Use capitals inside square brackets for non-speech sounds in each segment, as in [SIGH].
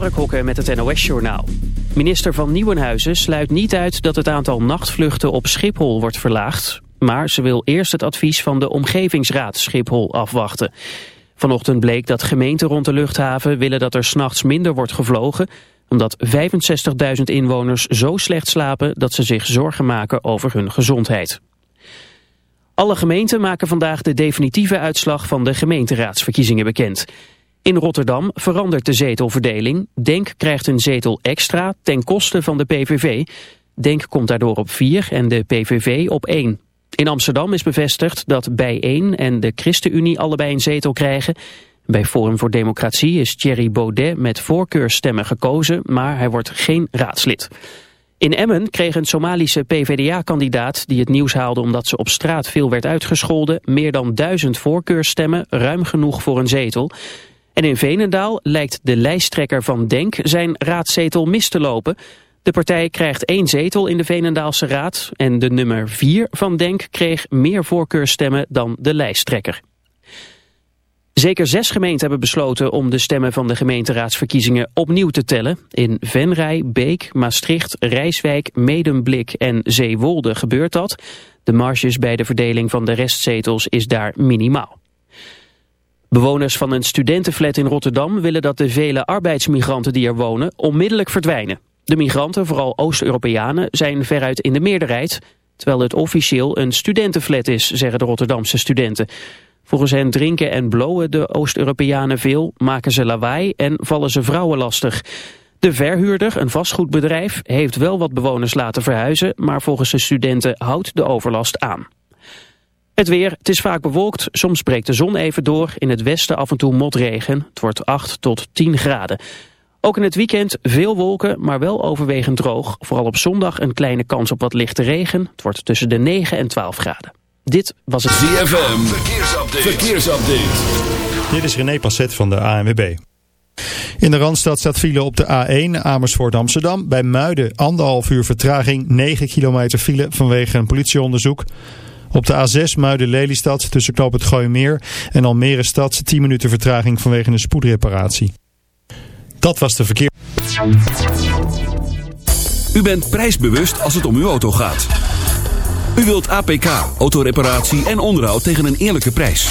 Mark Hokke met het NOS-journaal. Minister van Nieuwenhuizen sluit niet uit dat het aantal nachtvluchten op Schiphol wordt verlaagd. Maar ze wil eerst het advies van de Omgevingsraad Schiphol afwachten. Vanochtend bleek dat gemeenten rond de luchthaven willen dat er s'nachts minder wordt gevlogen... omdat 65.000 inwoners zo slecht slapen dat ze zich zorgen maken over hun gezondheid. Alle gemeenten maken vandaag de definitieve uitslag van de gemeenteraadsverkiezingen bekend... In Rotterdam verandert de zetelverdeling. Denk krijgt een zetel extra ten koste van de PVV. Denk komt daardoor op 4 en de PVV op 1. In Amsterdam is bevestigd dat bij 1 en de ChristenUnie allebei een zetel krijgen. Bij Forum voor Democratie is Thierry Baudet met voorkeurstemmen gekozen, maar hij wordt geen raadslid. In Emmen kreeg een Somalische PvdA-kandidaat die het nieuws haalde omdat ze op straat veel werd uitgescholden, meer dan duizend voorkeurstemmen, ruim genoeg voor een zetel. En in Venendaal lijkt de lijsttrekker van DENK zijn raadzetel mis te lopen. De partij krijgt één zetel in de Venendaalse raad en de nummer vier van DENK kreeg meer voorkeurstemmen dan de lijsttrekker. Zeker zes gemeenten hebben besloten om de stemmen van de gemeenteraadsverkiezingen opnieuw te tellen. In Venray, Beek, Maastricht, Rijswijk, Medemblik en Zeewolde gebeurt dat. De marges bij de verdeling van de restzetels is daar minimaal. Bewoners van een studentenflat in Rotterdam willen dat de vele arbeidsmigranten die er wonen onmiddellijk verdwijnen. De migranten, vooral Oost-Europeanen, zijn veruit in de meerderheid, terwijl het officieel een studentenflat is, zeggen de Rotterdamse studenten. Volgens hen drinken en blowen de Oost-Europeanen veel, maken ze lawaai en vallen ze vrouwen lastig. De verhuurder, een vastgoedbedrijf, heeft wel wat bewoners laten verhuizen, maar volgens de studenten houdt de overlast aan. Het weer, het is vaak bewolkt, soms breekt de zon even door. In het westen af en toe motregen. Het wordt 8 tot 10 graden. Ook in het weekend veel wolken, maar wel overwegend droog. Vooral op zondag een kleine kans op wat lichte regen. Het wordt tussen de 9 en 12 graden. Dit was het ZFM. Verkeersupdate. Verkeersupdate. Dit is René Passet van de ANWB. In de Randstad staat file op de A1 Amersfoort Amsterdam. Bij Muiden anderhalf uur vertraging, 9 kilometer file vanwege een politieonderzoek. Op de A6 Muiden-Lelystad tussen Knoop het Gooimeer en Almere Stad 10 minuten vertraging vanwege een spoedreparatie. Dat was de verkeer. U bent prijsbewust als het om uw auto gaat. U wilt APK, autoreparatie en onderhoud tegen een eerlijke prijs.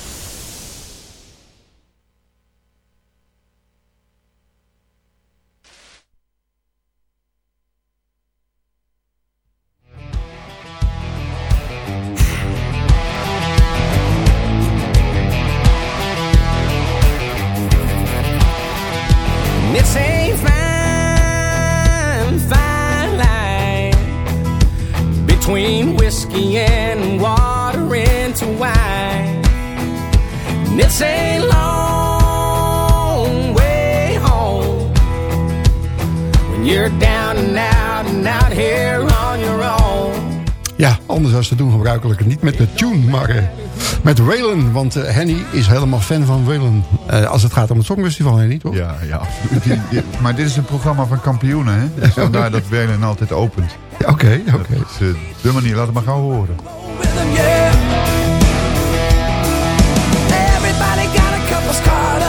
Niet met de tune, maar eh, Met Waylon, want eh, Henny is helemaal fan van Waylon. Eh, als het gaat om het Songfestival, Henny, toch? Ja, ja, absoluut. Die- die- maar dit is een programma van kampioenen, hè? Dus vandaar dat Welen altijd opent. Oké, oké. Dat is eh, de manier, laat het maar gauw horen. rhythm, yeah. Everybody got a couple scarred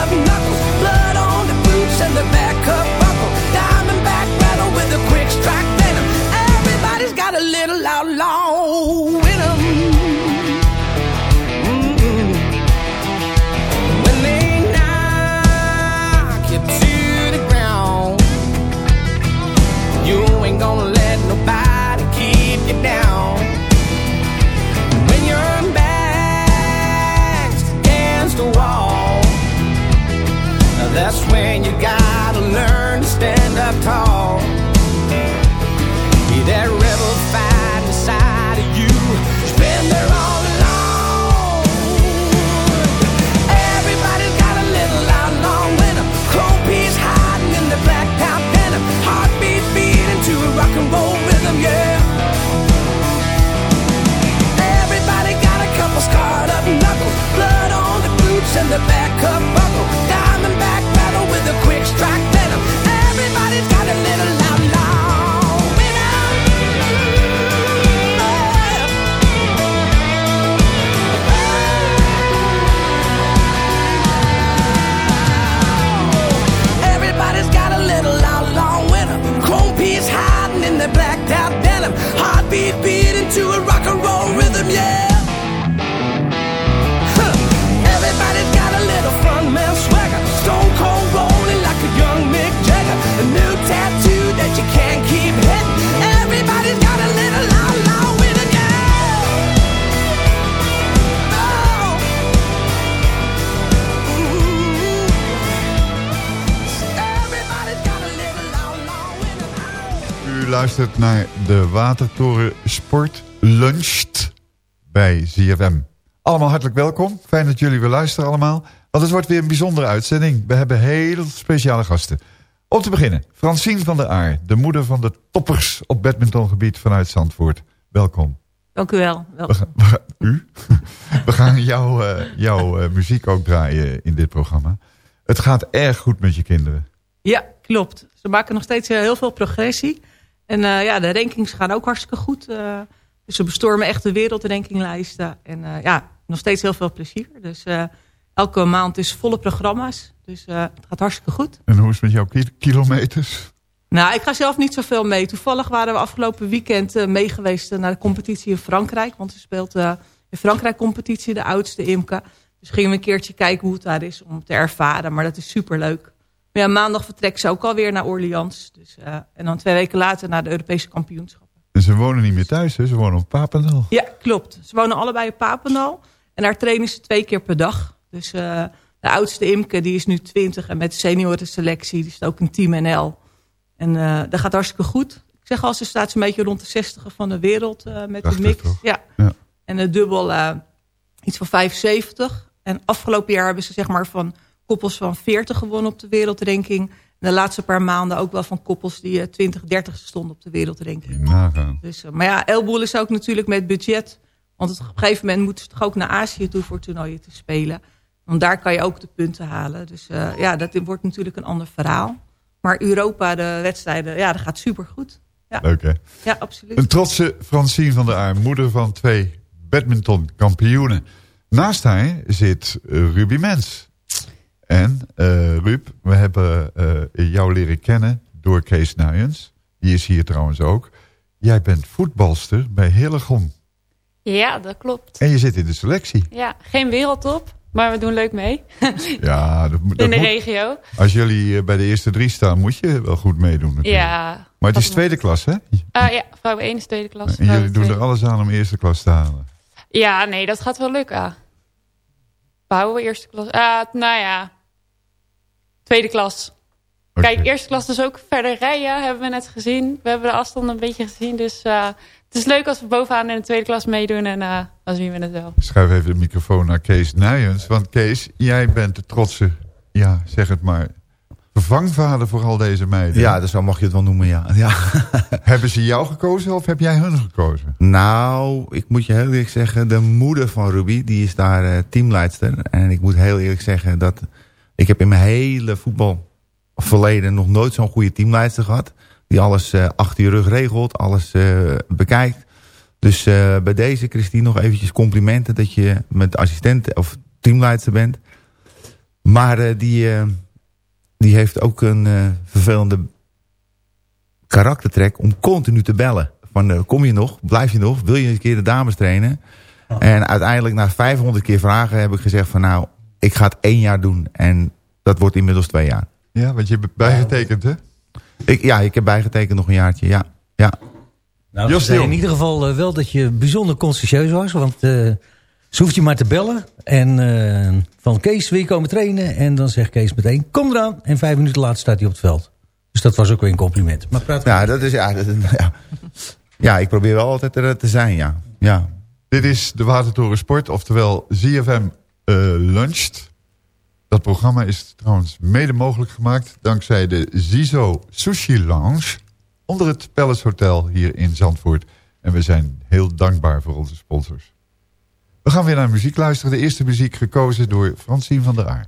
dat jullie weer luisteren allemaal. Want het wordt weer een bijzondere uitzending. We hebben heel speciale gasten. Om te beginnen, Francine van der Aar, de moeder van de toppers op badmintongebied vanuit Zandvoort. Welkom. Dank u wel. wel. We gaan, u? [LAUGHS] We gaan jouw, eh, jouw eh, muziek ook draaien in dit programma. Het gaat erg goed met je kinderen. Ja, klopt. Ze maken nog steeds eh, heel veel progressie. En ja, de rankings gaan ook hartstikke goed. dus ze bestormen echt de wereldrankinglijsten. En ja, nog steeds heel veel plezier. Dus eh, elke maand is volle programma's. Dus eh, het gaat hartstikke goed. En hoe is het met jouw ki- kilometers? Nou, ik ga zelf niet zoveel mee. Toevallig waren we afgelopen weekend geweest eh, naar de competitie in Frankrijk. Want ze speelt eh, in Frankrijk competitie, de oudste Imke. Dus gingen we een keertje kijken hoe het daar is om te ervaren. Maar dat is superleuk. Maar ja, maandag vertrekt ze ook alweer naar Orleans. Dus, en dan twee weken later naar de Europese kampioenschappen. En ze wonen niet meer thuis, hè? ze wonen op Papendal. Ja, klopt. Ze wonen allebei op Papendal. En daar trainen ze twee keer per dag. Dus eh, de oudste Imke, die is nu 20. En met de seniorenselectie, die is ook een team NL. En eh, dat gaat hartstikke goed. Ik zeg al, ze staat zo'n beetje rond de 60 van de wereld eh, met Prachtig, de mix. Ja. Ja. En het dubbel iets van 75. En afgelopen jaar hebben ze zeg maar van koppels van 40 gewonnen op de wereldranking. En de laatste paar maanden ook wel van koppels die eh, 20, 30 stonden op de wereldranking. Dus, maar ja, Elboel is ook natuurlijk met budget. Want op een gegeven moment moeten ze toch ook naar Azië toe voor toernooien te spelen. Want daar kan je ook de punten halen. Dus eh, ja, dat wordt natuurlijk een ander verhaal. Maar Europa, de wedstrijden, ja, dat gaat supergoed. Ja, Leuk hè? ja absoluut. Een trotse Francine van der Aar, moeder van twee badmintonkampioenen. Naast haar zit eh, Ruby Mens. En eh Ruud, we hebben jou leren kennen door Kees Nuyens. Die is hier trouwens ook. Jij bent voetbalster bij Hillegom. Ja, dat klopt. En je zit in de selectie. Ja, geen wereldtop, maar we doen leuk mee. [LAUGHS] Ja, dat, dat In de moet- regio. Als jullie eh, bij de eerste drie staan, moet je wel goed meedoen natuurlijk. Ja. Maar het is tweede klas, hè? Ah ja, vrouw 1 is tweede klas. En jullie doen er alles aan om eerste klas te halen. Ja, nee, dat gaat wel lukken. We eerste klas? Ah, nou ja, tweede klas. Kijk, eerste klas dus ook verder rijden, hebben we net gezien. We hebben de afstand een beetje gezien, dus eh, het is leuk als we bovenaan in de tweede klas meedoen en eh, dan zien we het wel. Schuif even de microfoon naar Kees Nijens. Want Kees, jij bent de trotse, ja, zeg het maar, vervangvader voor al deze meiden. Ja, dus zo mag je het wel noemen, ja. [LAUGHS] ja. Hebben ze jou gekozen of heb jij hun gekozen? Nou, ik moet je heel eerlijk zeggen, de moeder van Ruby, die is daar uh, teamleidster. En ik moet heel eerlijk zeggen dat ik heb in mijn hele voetbalverleden nog nooit zo'n goede teamleidster gehad. Die alles uh, achter je rug regelt, alles uh, bekijkt. Dus bij deze, Christine, nog eventjes complimenten dat je met assistent of teamleidster bent. Maar die, die heeft ook een vervelende karaktertrek om continu te bellen. Van kom je nog, blijf je nog, wil je een keer de dames trainen? En uiteindelijk na 500 keer vragen heb ik gezegd van nou, ik ga het één jaar doen. En dat wordt inmiddels twee jaar. Ja, want je hebt bijgetekend, hè? Ik, ja, ik heb bijgetekend nog een jaartje, ja. ja. Nou, Jos in ieder geval uh, wel dat je bijzonder consciëntieus was. Want uh, ze hoeft je maar te bellen. En uh, van Kees wil je komen trainen. En dan zegt Kees meteen, kom eraan. En vijf minuten later staat hij op het veld. Dus dat was ook weer een compliment. Maar praat ja, dat is, ja, dat, ja. ja, ik probeer wel altijd er te zijn, ja. ja. Dit is de Watertoren Sport, oftewel ZFM uh, Luncht. Dat programma is trouwens mede mogelijk gemaakt dankzij de Zizo Sushi Lounge onder het Palace Hotel hier in Zandvoort. En we zijn heel dankbaar voor onze sponsors. We gaan weer naar muziek luisteren. De eerste muziek gekozen door Francine van der Aar.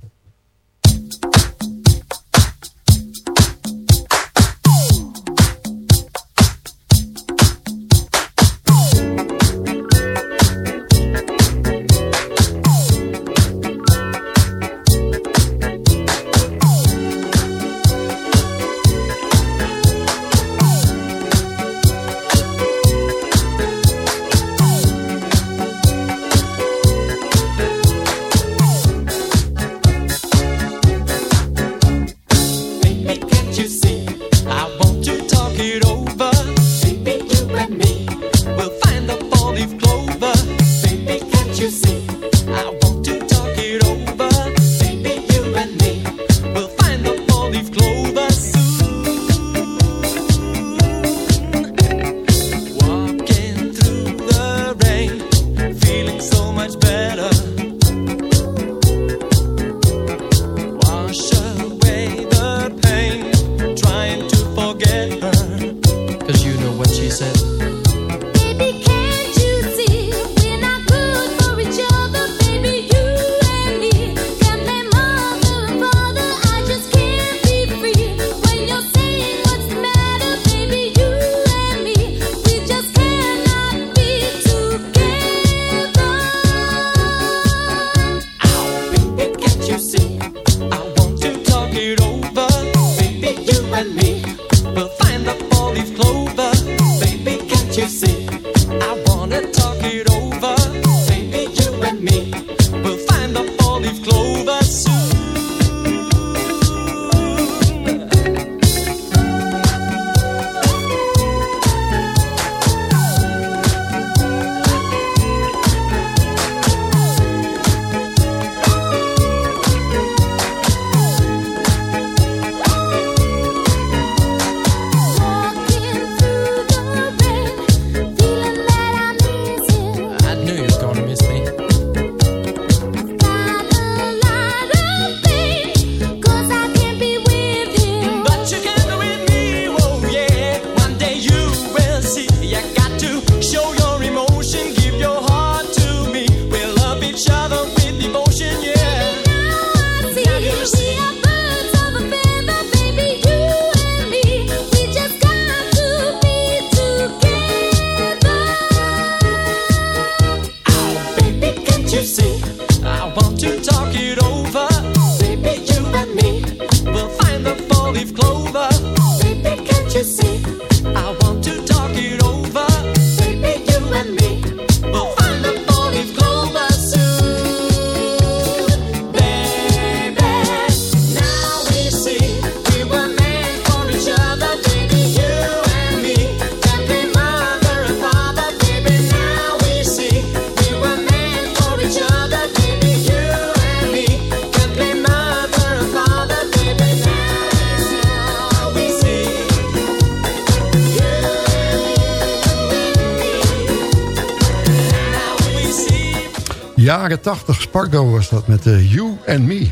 Jaren 80 Spargo was dat met uh, You and Me.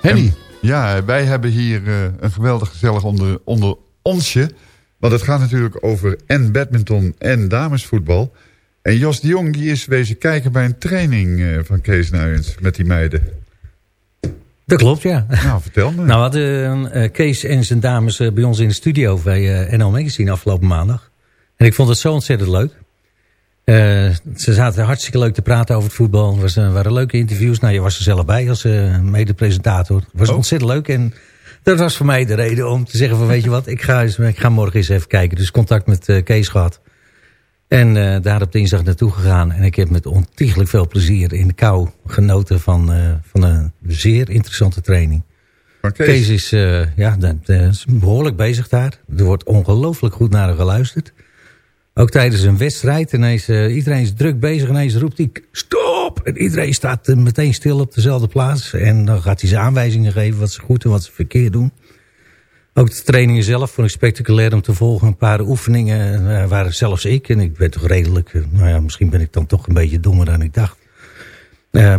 Henny. Ja, wij hebben hier eh, een geweldig gezellig onder, onder onsje. Want het gaat natuurlijk over en badminton en damesvoetbal. En Jos de Jong die is wezen kijken bij een training eh, van Kees Nuyens met die meiden. Dat klopt, ja. Nou, vertel me. [LAUGHS] Nou, we hadden eh, Kees en zijn dames bij ons in de studio bij eh, NL Magazine afgelopen maandag. En ik vond het zo ontzettend leuk. Eh, ze zaten hartstikke leuk te praten over het voetbal. Er was, waren leuke interviews. Nou, je was er zelf bij als uh, mede-presentator. Het was Oh. ontzettend leuk. En dat was voor mij de reden om te zeggen van weet je wat, ik ga, eens, ik ga morgen eens even kijken. Dus contact met eh, Kees gehad. En eh, daar op dinsdag naartoe gegaan. En ik heb met ontiegelijk veel plezier in de kou genoten van, eh, van een zeer interessante training. Kees. Kees is, eh, ja, eh, is behoorlijk bezig daar. Er wordt ongelooflijk goed naar hem geluisterd. Ook tijdens een wedstrijd. Ineens, eh, iedereen is druk bezig. Ineens roept hij stop. En iedereen staat eh, meteen stil op dezelfde plaats. En dan gaat hij ze aanwijzingen geven wat ze goed en wat ze verkeerd doen. Ook de trainingen zelf vond ik spectaculair om te volgen. Een paar oefeningen eh, waren zelfs ik. En ik ben toch redelijk, nou ja, misschien ben ik dan toch een beetje dommer dan ik dacht.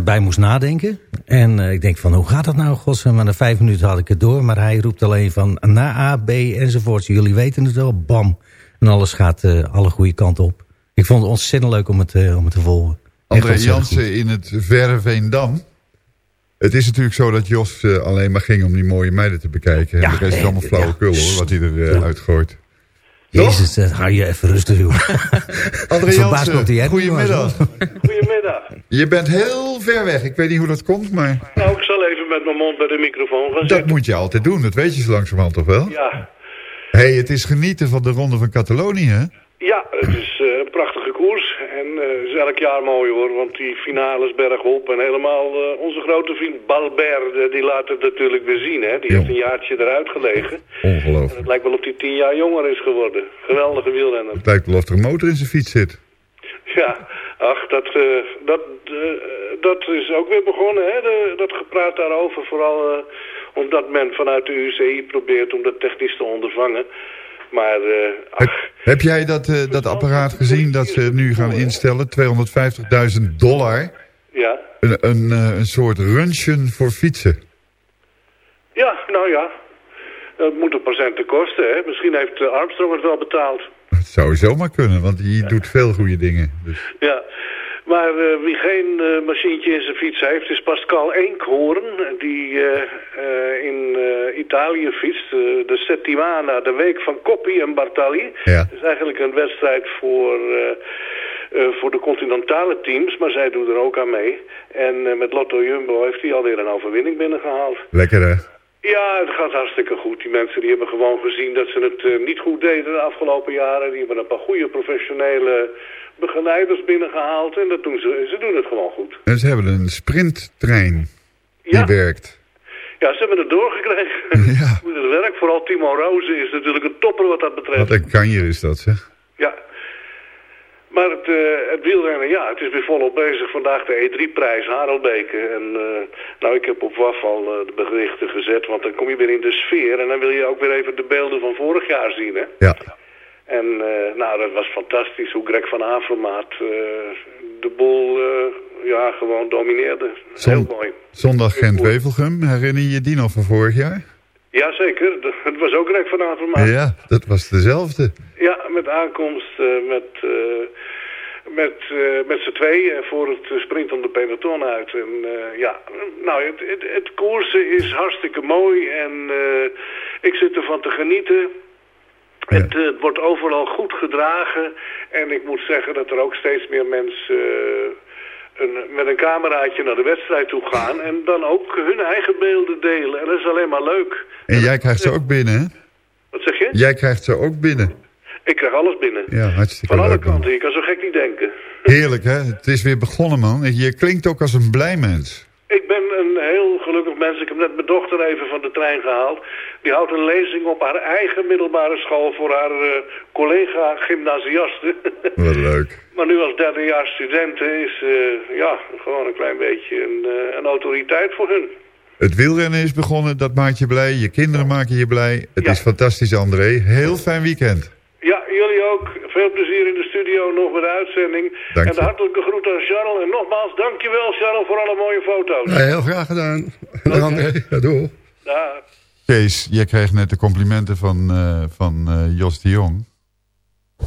bij moest nadenken. En ik denk van, hoe gaat dat nou, gods? Maar na vijf minuten had ik het door. Maar hij roept alleen van, na A, B enzovoort. Jullie weten het wel, bam. En alles gaat eh, alle goede kanten op. Ik vond het ontzettend leuk om het, eh, om het te volgen. André Jansen in het verre Veendam. Het is natuurlijk zo dat Jos eh, alleen maar ging om die mooie meiden te bekijken. Ja, en de rest is allemaal ja. flauwekul hoor, wat hij eruit uitgooit. Jezus, dat hou je even rustig, joh. [LAUGHS] André Jansen, goedemiddag. Goedemiddag. Je bent heel ver weg. Ik weet niet hoe dat komt, maar Nou, ik zal even met mijn mond bij de microfoon gaan dat zitten. moet je altijd doen. Dat weet je zo langzamerhand toch wel? Ja. Hey, het is genieten van de Ronde van Catalonië, hè? ja, het is eh, een prachtige koers. En het is elk jaar mooi hoor, want die finales bergop en helemaal eh, onze grote vriend Balbert, die laat het natuurlijk weer zien. Hè? Die heeft een jaartje eruit gelegen. En Ongelooflijk. het lijkt wel of hij tien jaar jonger is geworden. Geweldige wielrenner. Het lijkt wel of er een motor in zijn fiets zit. Ja, ach, dat, dat, dat is ook weer begonnen, hè? De, dat gepraat daarover. Vooral omdat men vanuit de UCI probeert om dat technisch te ondervangen. Maar, eh, Heb jij dat, eh, dat apparaat gezien dat ze nu gaan instellen? 250.000 dollar. ja. Een, een, eh, een soort röntgen voor fietsen. Ja, nou ja. Dat moet een patiënten kosten, hè? Misschien heeft Armstrong het wel betaald. Dat zou zomaar kunnen, want die doet veel goede dingen. Dus. Ja. Maar eh, wie geen eh, machientje in zijn fiets heeft, is Pascal Eenkhoorn. Die eh, in Italië fietst. de Settimana, de week van Coppi en Bartali. Ja. Het is eigenlijk een wedstrijd voor, voor de continentale teams. Maar zij doen er ook aan mee. En met Lotto Jumbo heeft hij alweer een overwinning binnengehaald. Lekker hè? Ja, het gaat hartstikke goed. Die mensen die hebben gewoon gezien dat ze het niet goed deden de afgelopen jaren. Die hebben een paar goede professionele begeleiders binnengehaald. En dat doen ze, ze doen het gewoon goed. En ze hebben een sprinttrein die Ja. werkt. Ja, ze hebben het doorgekregen. [LAUGHS] Ja. Hoe het werkt, vooral Timo Rozen is natuurlijk een topper wat dat betreft. Wat een kanjer is dat zeg. Ja. Maar het, eh, het wielrennen, ja, het is weer volop bezig. Vandaag de E3-prijs, Harelbeke. En eh, nou, ik heb op WAF al eh, de berichten gezet, want dan kom je weer in de sfeer. En dan wil je ook weer even de beelden van vorig jaar zien, hè. Ja. En eh, nou, dat was fantastisch hoe Greg van Avermaat eh, de boel eh, ja, gewoon domineerde. Heel mooi. Zondag Gent-Wevelgem, herinner je je die nog van vorig jaar? Jazeker, het was ook Greg van Avermaat. Ja, dat was dezelfde. Ja, met aankomst met, met, met z'n tweeën voor het sprintende peloton uit. En ja, nou, het, het, het koersen is hartstikke mooi en ik zit ervan te genieten. Het, eh, het wordt overal goed gedragen en ik moet zeggen dat er ook steeds meer mensen eh, een, met een cameraatje naar de wedstrijd toe gaan en dan ook hun eigen beelden delen. En dat is alleen maar leuk. En jij krijgt ze ook binnen, hè? Wat zeg je? Jij krijgt ze ook binnen. Ik krijg alles binnen. Ja, hartstikke Van alle leuk. man. kanten, je kan zo gek niet denken. Heerlijk, hè? Het is weer begonnen, man. Je klinkt ook als een blij mens. Ik ben een heel gelukkig mens. Ik heb net mijn dochter even van de trein gehaald. Die houdt een lezing op haar eigen middelbare school voor haar eh, collega gymnasiasten. [LAUGHS] Wat leuk. maar nu als derdejaars studenten is eh, ja, gewoon een klein beetje een, eh, een autoriteit voor hun. Het wielrennen is begonnen, dat maakt je blij. Je kinderen maken je blij. Het Ja. is fantastisch, André. Heel fijn weekend. Ja, jullie ook. Veel plezier in de studio nog met de uitzending. Dank en de je. hartelijke groet aan Charles. En nogmaals, dankjewel Charles voor alle mooie foto's. Ja, heel graag gedaan. André, ja. Dag. Kees, jij kreeg net de complimenten van, eh, van eh, Jos de Jong.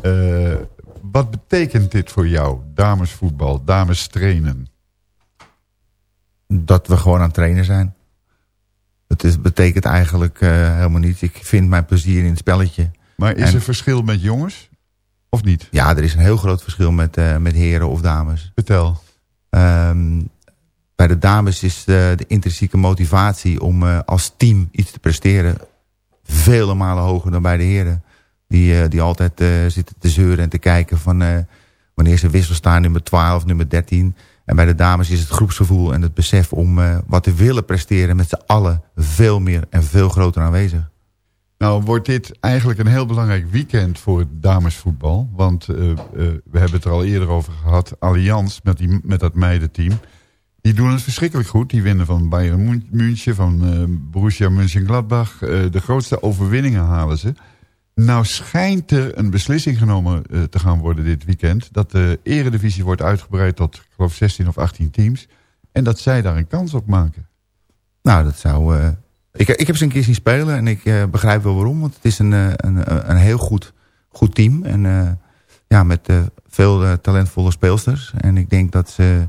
Eh, wat betekent dit voor jou, damesvoetbal, dames trainen? Dat we gewoon aan het trainen zijn. Het is, betekent eigenlijk eh, helemaal niets. Ik vind mijn plezier in het spelletje. Maar is En- er verschil met jongens? Of niet? Ja, er is een heel groot verschil met, eh, met heren of dames. Vertel. Ehm, bij de dames is de, de intrinsieke motivatie om eh, als team iets te presteren... vele malen hoger dan bij de heren. Die, eh, die altijd zitten te zeuren en te kijken van... wanneer ze wissel staan, nummer 12, nummer 13. En bij de dames is het groepsgevoel en het besef om wat te willen presteren... met z'n allen veel meer en veel groter aanwezig. Nou, wordt dit eigenlijk een heel belangrijk weekend voor het damesvoetbal. Want eh, eh, we hebben het er al eerder over gehad. Allianz met, die, met dat meidenteam. Die doen het verschrikkelijk goed. Die winnen van Bayern München, van eh, Borussia Mönchengladbach. De grootste overwinningen halen ze. Nou schijnt er een beslissing genomen te gaan worden dit weekend. Dat de eredivisie wordt uitgebreid tot, ik geloof, 16 of 18 teams. En dat zij daar een kans op maken. Nou, dat zou... eh, ik, ik heb ze een keer zien spelen en ik eh, begrijp wel waarom. Want het is een, eh, een, een heel goed, goed team. En eh, ja, met eh, veel eh, talentvolle speelsters. En ik denk dat ze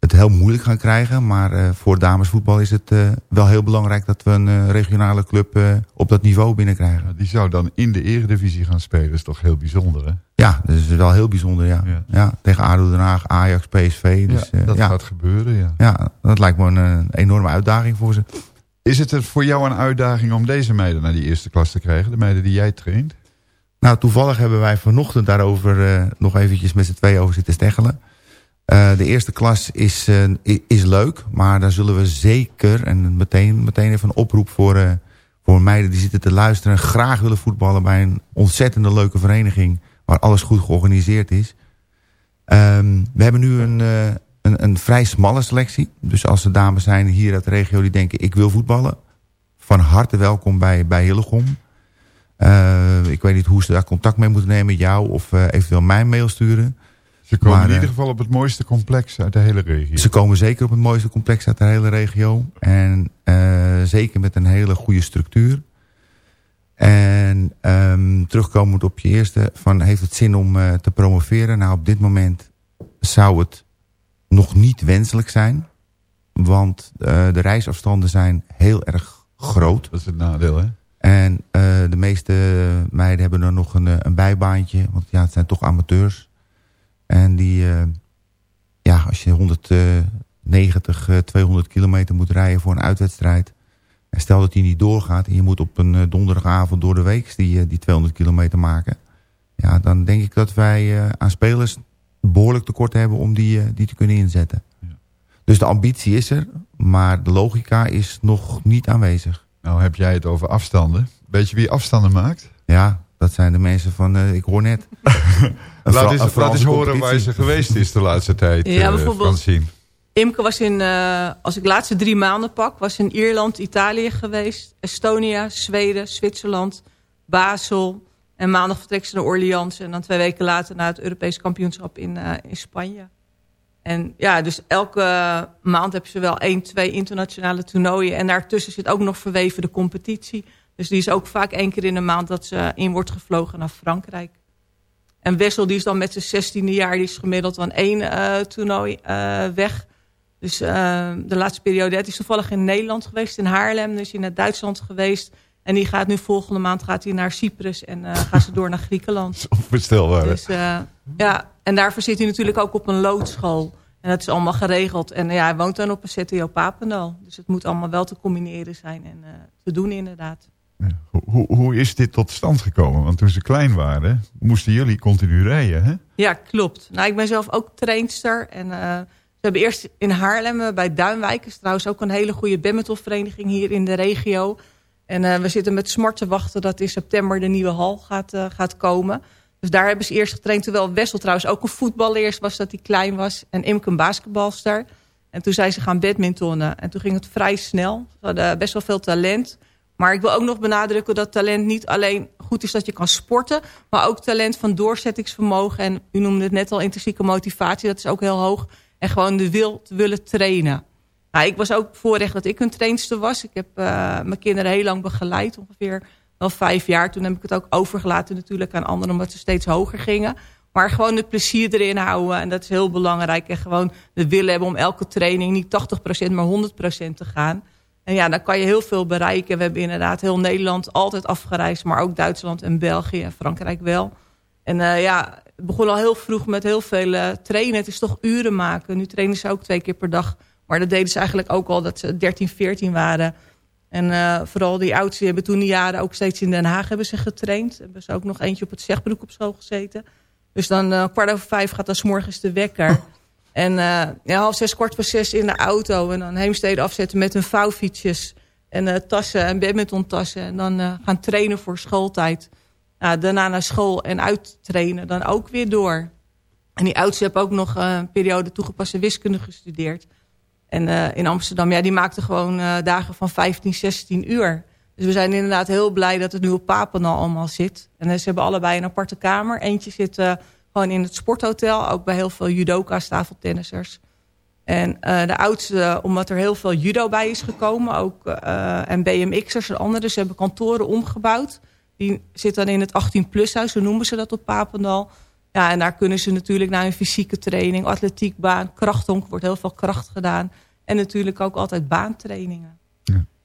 het heel moeilijk gaan krijgen. Maar eh, voor damesvoetbal is het eh, wel heel belangrijk... dat we een eh, regionale club eh, op dat niveau binnenkrijgen. Die zou dan in de eredivisie gaan spelen. Dat is toch heel bijzonder, hè? Ja, dat is wel heel bijzonder, ja. ja. tegen ADO Den Haag, Ajax, PSV. Dus, ja, eh, dat ja. gaat gebeuren, ja. Ja, dat lijkt me een, eh, enorme uitdaging voor ze. Is het er voor jou een uitdaging om deze meiden naar die eerste klas te krijgen? De meiden die jij traint? Nou, toevallig hebben wij vanochtend daarover eh, nog eventjes met z'n twee over zitten steggelen. Eh, de eerste klas is, eh, is leuk, maar daar zullen we zeker, en meteen, meteen even een oproep voor, voor meiden die zitten te luisteren en graag willen voetballen bij een ontzettende leuke vereniging waar alles goed georganiseerd is. Ehm, we hebben nu een, een, een vrij smalle selectie. Dus als er dames zijn hier uit de regio die denken ik wil voetballen, van harte welkom bij, bij Hillegom. Eh, ik weet niet hoe ze daar contact mee moeten nemen, jou of eh, eventueel mijn mail sturen. Ze komen Maar, in ieder eh, geval op het mooiste complex uit de hele regio. Ze komen zeker op het mooiste complex uit de hele regio. En zeker met een hele goede structuur. En ehm, terugkomend op je eerste, van heeft het zin om te promoveren? Nou, op dit moment zou het nog niet wenselijk zijn. Want eh, de reisafstanden zijn heel erg groot. Dat is het nadeel, hè? En eh, de meeste meiden hebben dan nog een, eh, een bijbaantje. Want ja, het zijn toch amateurs. En die, ja, als je 190, eh, 200 kilometer moet rijden voor een uitwedstrijd. En stel dat die niet doorgaat en je moet op een donderdagavond door de week die, die 200 kilometer maken. Ja, dan denk ik dat wij aan spelers behoorlijk tekort hebben om die, eh, die te kunnen inzetten. Dus de ambitie is er, maar de logica is nog niet aanwezig. Nou heb jij het over afstanden. Weet je wie afstanden maakt? Ja, dat zijn de mensen van, eh, ik hoor net. Laat [LAUGHS] een eens, laat eens horen waar ze geweest is de laatste tijd, Ja, eh, bijvoorbeeld- Francine. Imke was in, eh, als ik de laatste drie maanden pak, was in Ierland, Italië geweest. Estonia, Zweden, Zwitserland, Basel. En maandag vertrekt ze naar Orleans. En dan twee weken later naar het Europees kampioenschap in, eh, in Spanje. En ja, dus elke maand hebben ze wel één, twee internationale toernooien. En daartussen zit ook nog verweven de competitie. Dus die is ook vaak één keer in de maand dat ze in wordt gevlogen naar Frankrijk. En Wessel die is dan met zijn 16e jaar, die is gemiddeld van één eh, toernooi eh, weg. Dus de laatste periode, het is toevallig in Nederland geweest, in Haarlem. Dus hij naar Duitsland geweest. En die gaat nu volgende maand gaat hij naar Cyprus en eh gaan ze door naar Griekenland. [LAUGHS] Onvoorstelbaar. Dus eh, ja, en daarvoor zit hij natuurlijk ook op een loodschool. En dat is allemaal geregeld. En ja, hij woont dan op een CTO Papendal. Dus het moet allemaal wel te combineren zijn en eh, te doen inderdaad. Hoe, hoe, hoe is dit tot stand gekomen? Want toen ze klein waren, moesten jullie continu rijden, hè? Ja, klopt. Nou, ik ben zelf ook trainster. En we hebben eerst in Haarlem bij Duinwijk. is trouwens ook een hele goede badmintonvereniging hier in de regio. En eh, we zitten met smart te wachten dat in september de nieuwe hal gaat, eh, gaat komen. Dus daar hebben ze eerst getraind. Terwijl Wessel trouwens ook een voetballer was dat hij klein was. En Imke een basketbalster. En toen zei ze gaan badmintonnen. En toen ging het vrij snel. Ze hadden best wel veel talent. Maar ik wil ook nog benadrukken dat talent niet alleen goed is dat je kan sporten. Maar ook talent van doorzettingsvermogen. En u noemde het net al intrinsieke motivatie. Dat is ook heel hoog. En gewoon de wil te willen trainen. Nou, ik was ook voorrecht dat ik een trainster was. Ik heb mijn kinderen heel lang begeleid, ongeveer wel vijf jaar. Toen heb ik het ook overgelaten natuurlijk aan anderen, omdat ze steeds hoger gingen. Maar gewoon het plezier erin houden. En dat is heel belangrijk. En gewoon de willen hebben om elke training niet 80% maar 100% te gaan. En ja, dan kan je heel veel bereiken. We hebben inderdaad heel Nederland altijd afgereisd. Maar ook Duitsland en België en Frankrijk wel. En uh, ja, het begon al heel vroeg met heel veel uh, trainen. Het is toch uren maken. Nu trainen ze ook twee keer per dag. Maar dat deden ze eigenlijk ook al dat ze 13, 14 waren. En uh, vooral die oudsten hebben toen die jaren ook steeds in Den Haag hebben ze getraind. Hebben ze ook nog eentje op het Zegbroek op school gezeten. Dus dan uh, kwart over vijf gaat dan s morgens de wekker. En ja, half zes, kwart voor zes in de auto. En dan heemsteden afzetten met hun vouwfietsjes. En tassen en badmintontassen. En dan gaan trainen voor schooltijd. daarna naar school en uittrainen. Dan ook weer door. En die oudste hebben ook nog een periode toegepaste wiskunde gestudeerd. En in Amsterdam, ja, die maakte gewoon dagen van 15, 16 uur. Dus we zijn inderdaad heel blij dat het nu op Papendal allemaal zit. En ze hebben allebei een aparte kamer. Eentje zit uh, gewoon in het sporthotel. Ook bij heel veel judoka's, tafeltennissers. En de oudste, omdat er heel veel judo bij is gekomen. Ook, en BMX'ers en anderen. Ze hebben kantoren omgebouwd. Die zitten dan in het 18-plus huis. Zo noemen ze dat op Papendal. Ja, en daar kunnen ze natuurlijk naar een fysieke training. Atletiekbaan, krachthonk. wordt heel veel kracht gedaan. En natuurlijk ook altijd baantrainingen.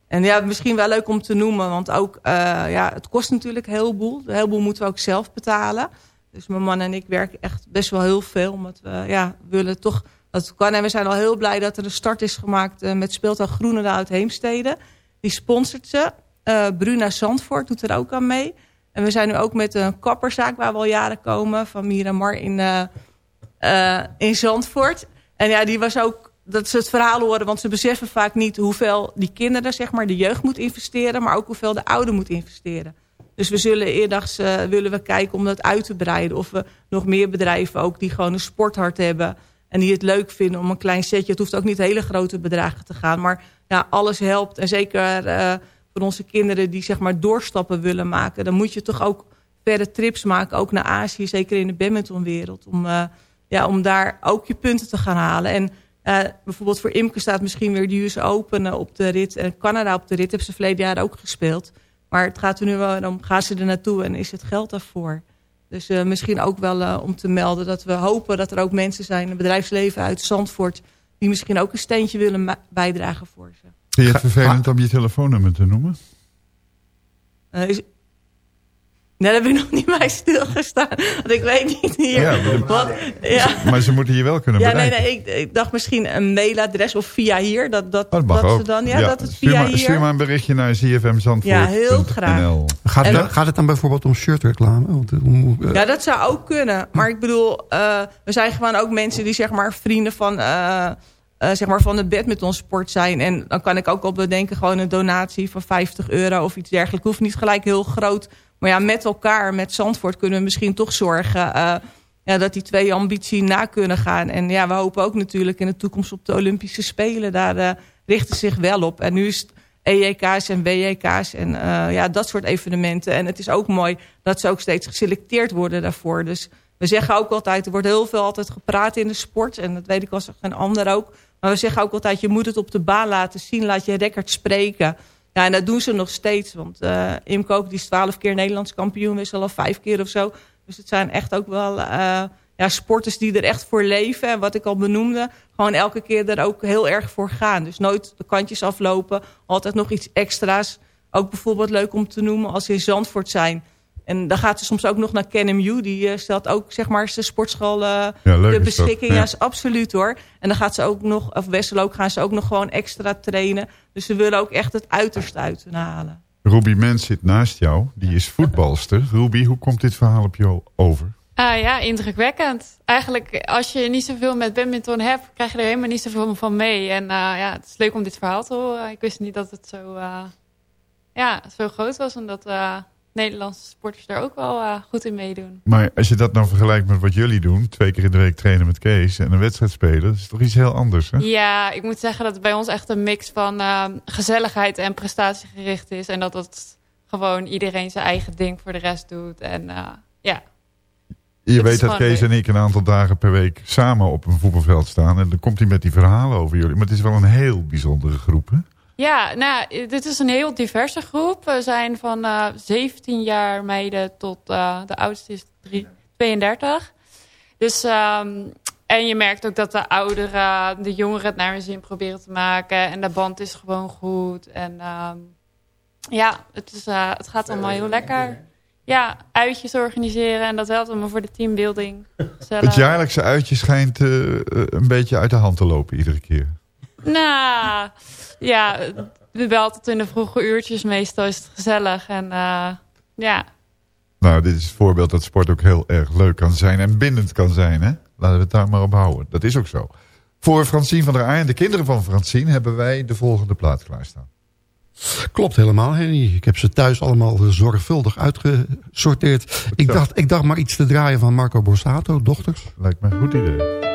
En ja, misschien wel leuk om te noemen, want ook, uh, ja, het kost natuurlijk heel veel. Een heleboel moeten we ook zelf betalen. Dus mijn man en ik werken echt best wel heel veel, omdat we ja, willen toch dat het kan. En we zijn al heel blij dat er een start is gemaakt uh, met speeltuig Groenendaal uit Heemstede. Die sponsort ze. Uh, Bruna Zandvoort doet er ook aan mee. En we zijn nu ook met een kapperzaak waar we al jaren komen, van Miramar in, in Zandvoort. En ja, die was ook dat ze het verhaal horen, want ze beseffen vaak niet hoeveel die kinderen, zeg maar, de jeugd moet investeren, maar ook hoeveel de ouder moet investeren. Dus we zullen eerdags uh, willen we kijken om dat uit te breiden. Of we nog meer bedrijven ook die gewoon een sporthart hebben. En die het leuk vinden om een klein setje. Het hoeft ook niet hele grote bedragen te gaan. Maar ja, alles helpt. En zeker voor onze kinderen die zeg maar doorstappen willen maken. Dan moet je toch ook verre trips maken. Ook naar Azië. Zeker in de badmintonwereld. Om, uh, ja, om daar ook je punten te gaan halen. En uh, bijvoorbeeld voor Imke staat misschien weer de US Open uh, op de rit. En Canada op de rit hebben ze verleden jaar ook gespeeld. Maar het gaat er nu wel om, gaan ze er naartoe en is het geld daarvoor? Dus misschien ook wel om te melden dat we hopen dat er ook mensen zijn... in het bedrijfsleven uit Zandvoort... die misschien ook een steentje willen bijdragen voor ze. Vind je het vervelend om je telefoonnummer te noemen? Is, Nee, daar heb ik nog niet bij stilgestaan. Want ik weet niet hier. Ja, maar, wat, ja. maar ze moeten je wel kunnen ja, bereiken. Nee, nee, ik, ik, dacht misschien een mailadres of via hier. Dat, dat, dat, dat ze dan, ja, ja, dat het via stuur maar, hier. Stuur maar een berichtje naar ZFM Zandvoort. Ja, heel graag. Gaat, het, gaat het dan bijvoorbeeld om shirtreclame? Want, uh, ja, dat zou ook kunnen. Maar ik bedoel, uh, we zijn gewoon ook mensen die zeg maar vrienden van... Uh, uh, zeg maar van de badmintonsport zijn. En dan kan ik ook op bedenken gewoon een donatie van 50 euro of iets dergelijks. Hoeft niet gelijk heel groot maar ja, met elkaar, met Zandvoort, kunnen we misschien toch zorgen... Uh, ja, dat die twee ambitie na kunnen gaan. En ja, we hopen ook natuurlijk in de toekomst op de Olympische Spelen. Daar uh, richten zich wel op. En nu is het EJK's en WJK's en ja, dat soort evenementen. En het is ook mooi dat ze ook steeds geselecteerd worden daarvoor. Dus we zeggen ook altijd, er wordt heel veel altijd gepraat in de sport. En dat weet ik als geen ander ook. Maar we zeggen ook altijd, je moet het op de baan laten zien. Laat je record spreken. Ja, en dat doen ze nog steeds. Want uh, ook, die is twaalf keer Nederlands kampioen. Is al vijf keer of zo. Dus het zijn echt ook wel uh, ja, sporters die er echt voor leven. En wat ik al benoemde, gewoon elke keer er ook heel erg voor gaan. Dus nooit de kantjes aflopen. Altijd nog iets extra's. Ook bijvoorbeeld leuk om te noemen als ze in Zandvoort zijn en dan gaat ze soms ook nog naar KenMU. Die uh, stelt ook zeg maar zijn sportschool uh, ja, de beschikking. Ja. is absoluut hoor. En dan gaat ze ook nog, of Wessel ook, gaan ze ook nog gewoon extra trainen. Dus ze willen ook echt het uiterste uit halen. Ruby Mens zit naast jou. Die is voetbalster. [LAUGHS] Ruby, hoe komt dit verhaal op jou over? Ah ja, indrukwekkend. Eigenlijk, als je niet zoveel met badminton hebt, krijg je er helemaal niet zoveel van mee. En uh, ja, het is leuk om dit verhaal te horen. Ik wist niet dat het zo, ja, zo groot was. En dat Nederlandse sporters daar ook wel uh, goed in meedoen. Maar als je dat nou vergelijkt met wat jullie doen... twee keer in de week trainen met Kees en een wedstrijd spelen... dat is toch iets heel anders, hè? Ja, ik moet zeggen dat het bij ons echt een mix van uh, gezelligheid en prestatiegericht is. En dat het gewoon iedereen zijn eigen ding voor de rest doet. En uh, ja. Je Het weet dat Kees leuk. en ik een aantal dagen per week samen op een voetbalveld staan. En dan komt hij met die verhalen over jullie. Maar het is wel een heel bijzondere groep, hè? Ja, nou, ja, dit is een heel diverse groep. We zijn van eh 17 jaar meiden tot eh, de oudste is drie- 32. Dus, ehm, en je merkt ook dat de ouderen, de jongeren het naar hun zin proberen te maken. En de band is gewoon goed. En ehm, ja, het, is, eh, het gaat allemaal heel lekker. Ja, uitjes organiseren en dat helpt allemaal voor de teambuilding. [LAUGHS] Het jaarlijkse uitje schijnt eh, eh, een beetje uit de hand te lopen iedere keer. Nou, ja, we wel tot in de vroege uurtjes meestal is het gezellig. En eh, ja, Nou, dit is het voorbeeld dat sport ook heel erg leuk kan zijn en bindend kan zijn. Hè? Laten we het daar maar op houden. Dat is ook zo. Voor Francine van der Aar en de kinderen van Francine hebben wij de volgende plaat klaarstaan. Klopt helemaal, Henny. Ik heb ze thuis allemaal zorgvuldig uitgesorteerd. Ik dacht, ik dacht maar iets te draaien van Marco Borsato, dochters. Lijkt me een goed idee.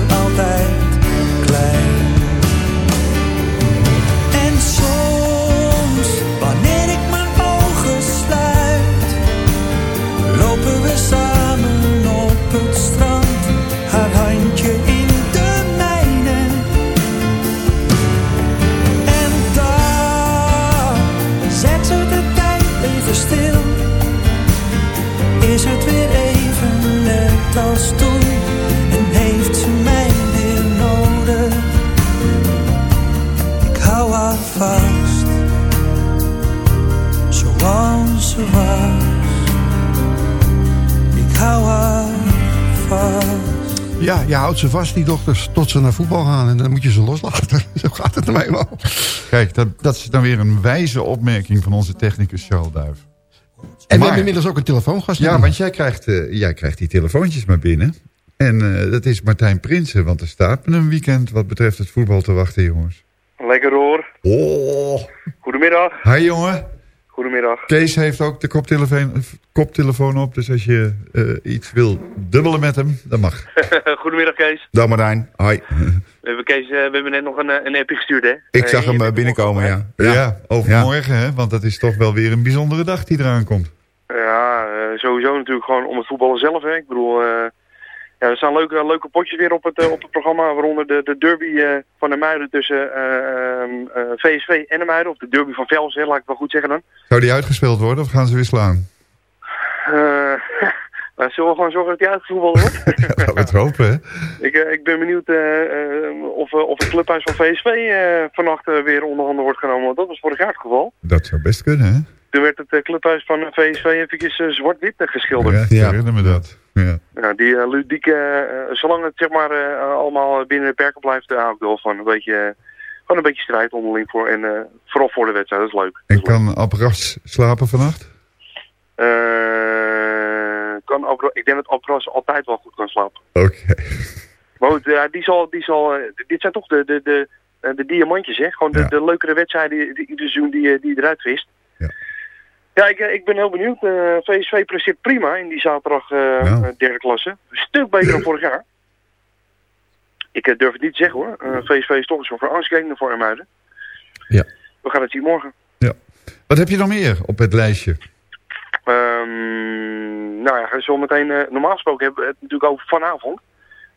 Altijd Ja, je houdt ze vast, die dochters, tot ze naar voetbal gaan. En dan moet je ze loslaten. [LAUGHS] Zo gaat het nou eenmaal. Kijk, dat, dat is dan weer een wijze opmerking van onze technicus Charles Duif. En we hebben inmiddels ook een telefoongast. Ja, want jij krijgt, eh, jij krijgt die telefoontjes maar binnen. En eh, dat is Martijn Prinsen, want er staat me een weekend wat betreft het voetbal te wachten, jongens. Lekker hoor. Oh. Goedemiddag. Hi jongen. Goedemiddag. Kees heeft ook de koptelefoon, koptelefoon op, dus als je eh, iets wil dubbelen met hem, dan mag. [LAUGHS] Goedemiddag Kees. Dag Martijn. Hi. [LAUGHS] We hebben, Kees, eh, we hebben net nog een, eh, een appje gestuurd hè. Ik zag hem binnenkomen, ja. Ja, overmorgen hè, want dat is toch wel weer een bijzondere dag die eraan komt. Ja, eh, sowieso natuurlijk gewoon om het voetballen zelf hè. Ik bedoel, eh, ja, er staan leuke, leuke potjes weer op het, eh, op het programma. Waaronder de, de derby eh, van de Muiden tussen eh, ehm, eh, VSV en de Muiden. Of de derby van Velsen, hè, laat ik het wel goed zeggen dan. Zou die uitgespeeld worden of gaan ze weer slaan? Eh, [LAUGHS] nou, zullen we gewoon zorgen dat hij uitgevoetbald wordt? [LAUGHS] Laten we het hopen, hè? ik, ik ben benieuwd eh, eh, of, of het clubhuis van VSV eh, vannacht weer onder handen wordt genomen. Want dat was vorig jaar het geval. Dat zou best kunnen, hè? Toen werd het clubhuis van VSV eventjes zwart-wit geschilderd. Ja, ik herinner me dat. Ja. Ja, die eh, ludieke, eh, zolang het zeg maar eh, allemaal binnen de perken blijft, daar hou ik wel van. Een beetje, eh, gewoon een beetje strijd onderling voor. En eh, vooral voor de wedstrijd, dat is leuk. En kan Abras slapen vannacht? Eh, kan ik denk dat Abras altijd wel goed kan slapen. Oké. Maar ja, die zal, die zal, eh, dit zijn toch de, de, de, eh, de diamantjes, hè? Gewoon de, de leukere wedstrijden die, die, die, eh, die je eruit vist. Ja, ja ik, eh, ik ben heel benieuwd. Eh, VSV presteert prima in die zaterdag eh, eh, derde klasse. Een stuk beter dan vorig jaar. Ik eh, durf het niet te zeggen hoor. Eh, VSV is toch een soort verangstgekende voor Hermuiden. Ja. We gaan het zien morgen. Wat heb je nog meer op het lijstje? Ehm, nou ja, zometeen, eh normaal gesproken hebben we het natuurlijk over vanavond.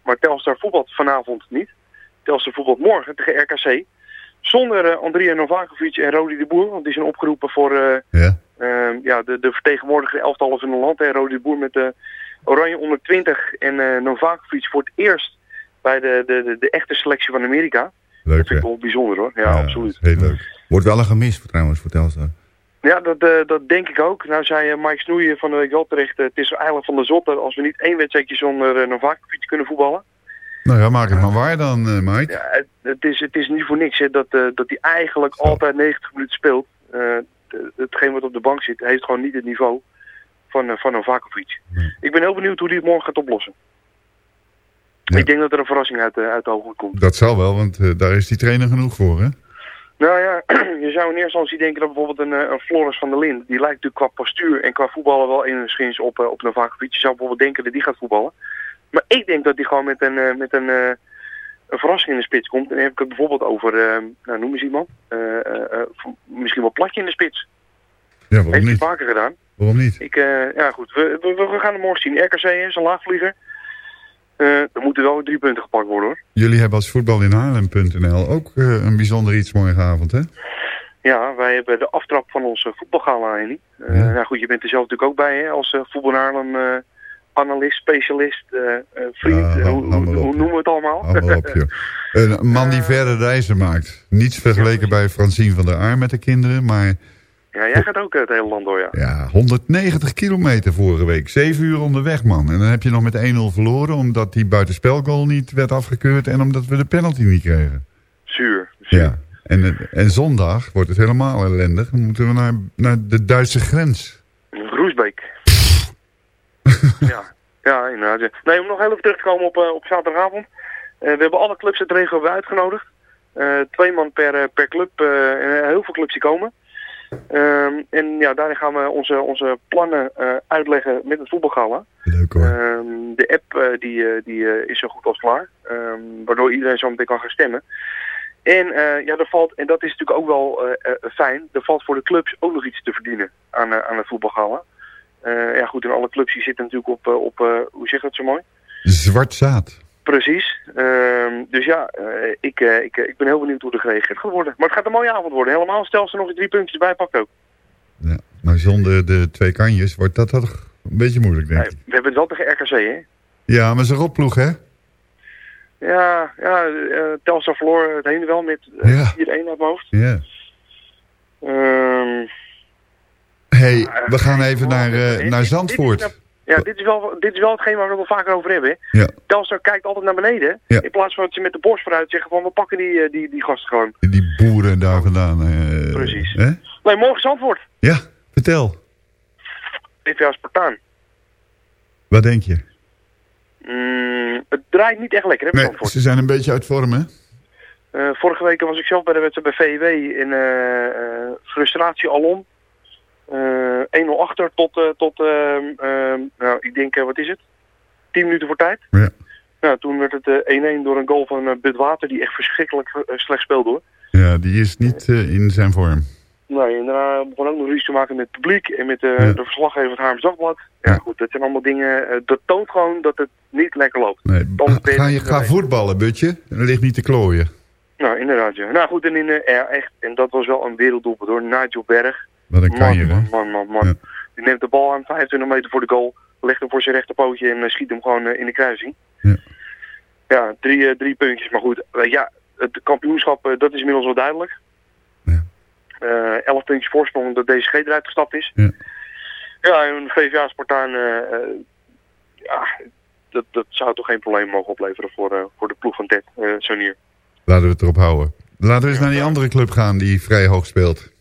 Maar Telstar voetbalt vanavond niet. Telstar voetbalt morgen tegen RKC. Zonder eh Andrea Novakovic en Rodi de Boer. Want die zijn opgeroepen voor eh, Ja. Ehm, ja, de, de vertegenwoordiger elftallen van het land. En Rodi Boer met de Oranje onder 20 en eh Novakovic voor het eerst bij de, de, de, de echte selectie van Amerika. Leuk, dat vind ik wel bijzonder hoor. Ja, absoluut. Heel leuk. Wordt wel een gemis trouwens voor Telstar. Ja, dat, eh, dat denk ik ook. Nou zei eh, Mike Snoeien van de week wel terecht, het is eigenlijk van de zotte als we niet één wedstrijdje zonder uh, Novakovic kunnen voetballen. Nou ja, maak het maar waar dan, eh, Mike. Ja, het, het, is, het is niet voor niks hè, dat, dat hij eigenlijk altijd 90 minuten speelt. Eh, hetgeen wat op de bank zit, heeft gewoon niet het niveau van, uh, van Novakovic. Ik ben heel benieuwd hoe hij het morgen gaat oplossen. Ik denk dat er een verrassing uit, uh, uit de hoogte komt. Dat zal wel, want uh, daar is die trainer genoeg voor, hè? Nou ja, [CLEARS THROAT] je zou in eerste instantie denken dat bijvoorbeeld een, een Floris van der Lind, die lijkt natuurlijk qua postuur en qua voetballen wel enigszins op, uh, op Novakovic. Je zou bijvoorbeeld denken dat die gaat voetballen. Maar ik denk dat hij gewoon met een, met een, een verrassing in de spits komt. En dan heb ik het bijvoorbeeld over, uh, nou noem eens iemand, misschien wel platje in de spits. Ja, waarom Heeft niet? vaker gedaan. Waarom niet? Ik, ja goed, we, we, we, gaan het morgen zien. RKC is een laagvlieger. er moeten wel drie punten gepakt worden hoor. Jullie hebben als voetbalinhaarlem.nl ook een bijzonder iets morgenavond, hè? Ja, wij hebben de aftrap van onze voetbalgala, Henny. Uh, ja. Nou goed, je bent er zelf natuurlijk ook bij hè, als uh, uh, analist, specialist, uh, vriend. Ja, hoe, hoe, noemen we het allemaal? op, een man die verre reizen maakt. Niets vergeleken bij Francine van der Aar met de kinderen, maar... Ja, jij gaat ook het hele land door, ja. Ja, 190 kilometer vorige week. Zeven uur onderweg, man. En dan heb je nog met 1-0 verloren... omdat die buitenspelgoal niet werd afgekeurd... en omdat we de penalty niet kregen. Zuur. zuur. Ja. En, en zondag wordt het helemaal ellendig. Dan moeten we naar, naar de Duitse grens. Ja. ja, inderdaad. Nee, om nog heel even terug te komen op, uh, op zaterdagavond. Uh, we hebben alle clubs uit de regio uitgenodigd. Uh, twee man per, per club. en heel veel clubs die komen. Um, en ja, daarin gaan we onze, onze plannen uitleggen met het voetbalgala. Leuk hoor. Um, de app die, die is zo goed als klaar. Um, waardoor iedereen zo meteen kan gaan stemmen. En ja, er valt, en dat is natuurlijk ook wel fijn, er valt voor de clubs ook nog iets te verdienen aan, aan het voetbalgala. Ja goed, en alle clubs die zitten natuurlijk op, op hoe zeg je dat zo mooi? Zwart zaad. Precies. Ehm, dus ja, ik, ik, ik ben heel benieuwd hoe er gereageerd gaat worden. Maar het gaat een mooie avond worden. Helemaal stel ze nog eens drie puntjes bij pakt ook. Ja, maar zonder de twee kanjes wordt dat toch een beetje moeilijk, denk ik. We hebben het wel tegen RKC, hè? Ja, maar ze rotploeg, hè? Ja, ja uh, Telstar verloor het heen wel met uh, ja. 4-1 uit mijn hoofd. Ja. Um, hey, we gaan even naar, uh, naar Zandvoort. Dit is, ja, dit is, wel, dit is wel hetgeen waar we het wel vaker over hebben. Ja. Telstar kijkt altijd naar beneden. Ja. In plaats van dat ze met de borst vooruit zeggen van we pakken die, die, die gasten gewoon. Die boeren daar vandaan. Precies. Hè? Nee, morgen Zandvoort. Ja, vertel. PVA Spartaan. Wat denk je? Mm, het draait niet echt lekker, hè, nee, ze zijn een beetje uit vorm, hè? Uh, vorige week was ik zelf bij de wedstrijd bij VW in uh, frustratie alom. 1-0 achter tot, tot nou, ik denk, wat is het? 10 minuten voor tijd. Ja. Nou, toen werd het 1-1 door een goal van Bud Water, die echt verschrikkelijk slecht speelde, hoor. Ja, die is niet in zijn vorm. Nee, en daarna begon ook nog ruzie te maken met het publiek en met de, ja. de verslaggever van Haarms Dagblad. Ja, ja, goed, dat zijn allemaal dingen, dat toont gewoon dat het niet lekker loopt. Nee, ga je ga voetballen, Butje, er ligt niet te klooien. Nou, inderdaad, ja. Nou goed, en in, uh, echt, en dat was wel een werelddoelpunt door Nigel Berg. Wat een kanjer, man, man, man, man. Ja. Die neemt de bal aan 25 meter voor de goal, legt hem voor zijn rechterpootje en eh, schiet hem gewoon eh, in de kruising. Ja. Ja, drie, eh, drie puntjes. Maar goed, ja, het kampioenschap, dat is inmiddels wel duidelijk. Eh, elf puntjes voorsprong dat DCG eruit gestapt is. Ja. Ja, en een VVA-Spartaan, ja, dat, dat zou toch geen probleem mogen opleveren voor, voor de ploeg van Ted, Sonier. Laten we het erop houden. Laten we eens naar die andere club gaan die vrij hoog speelt.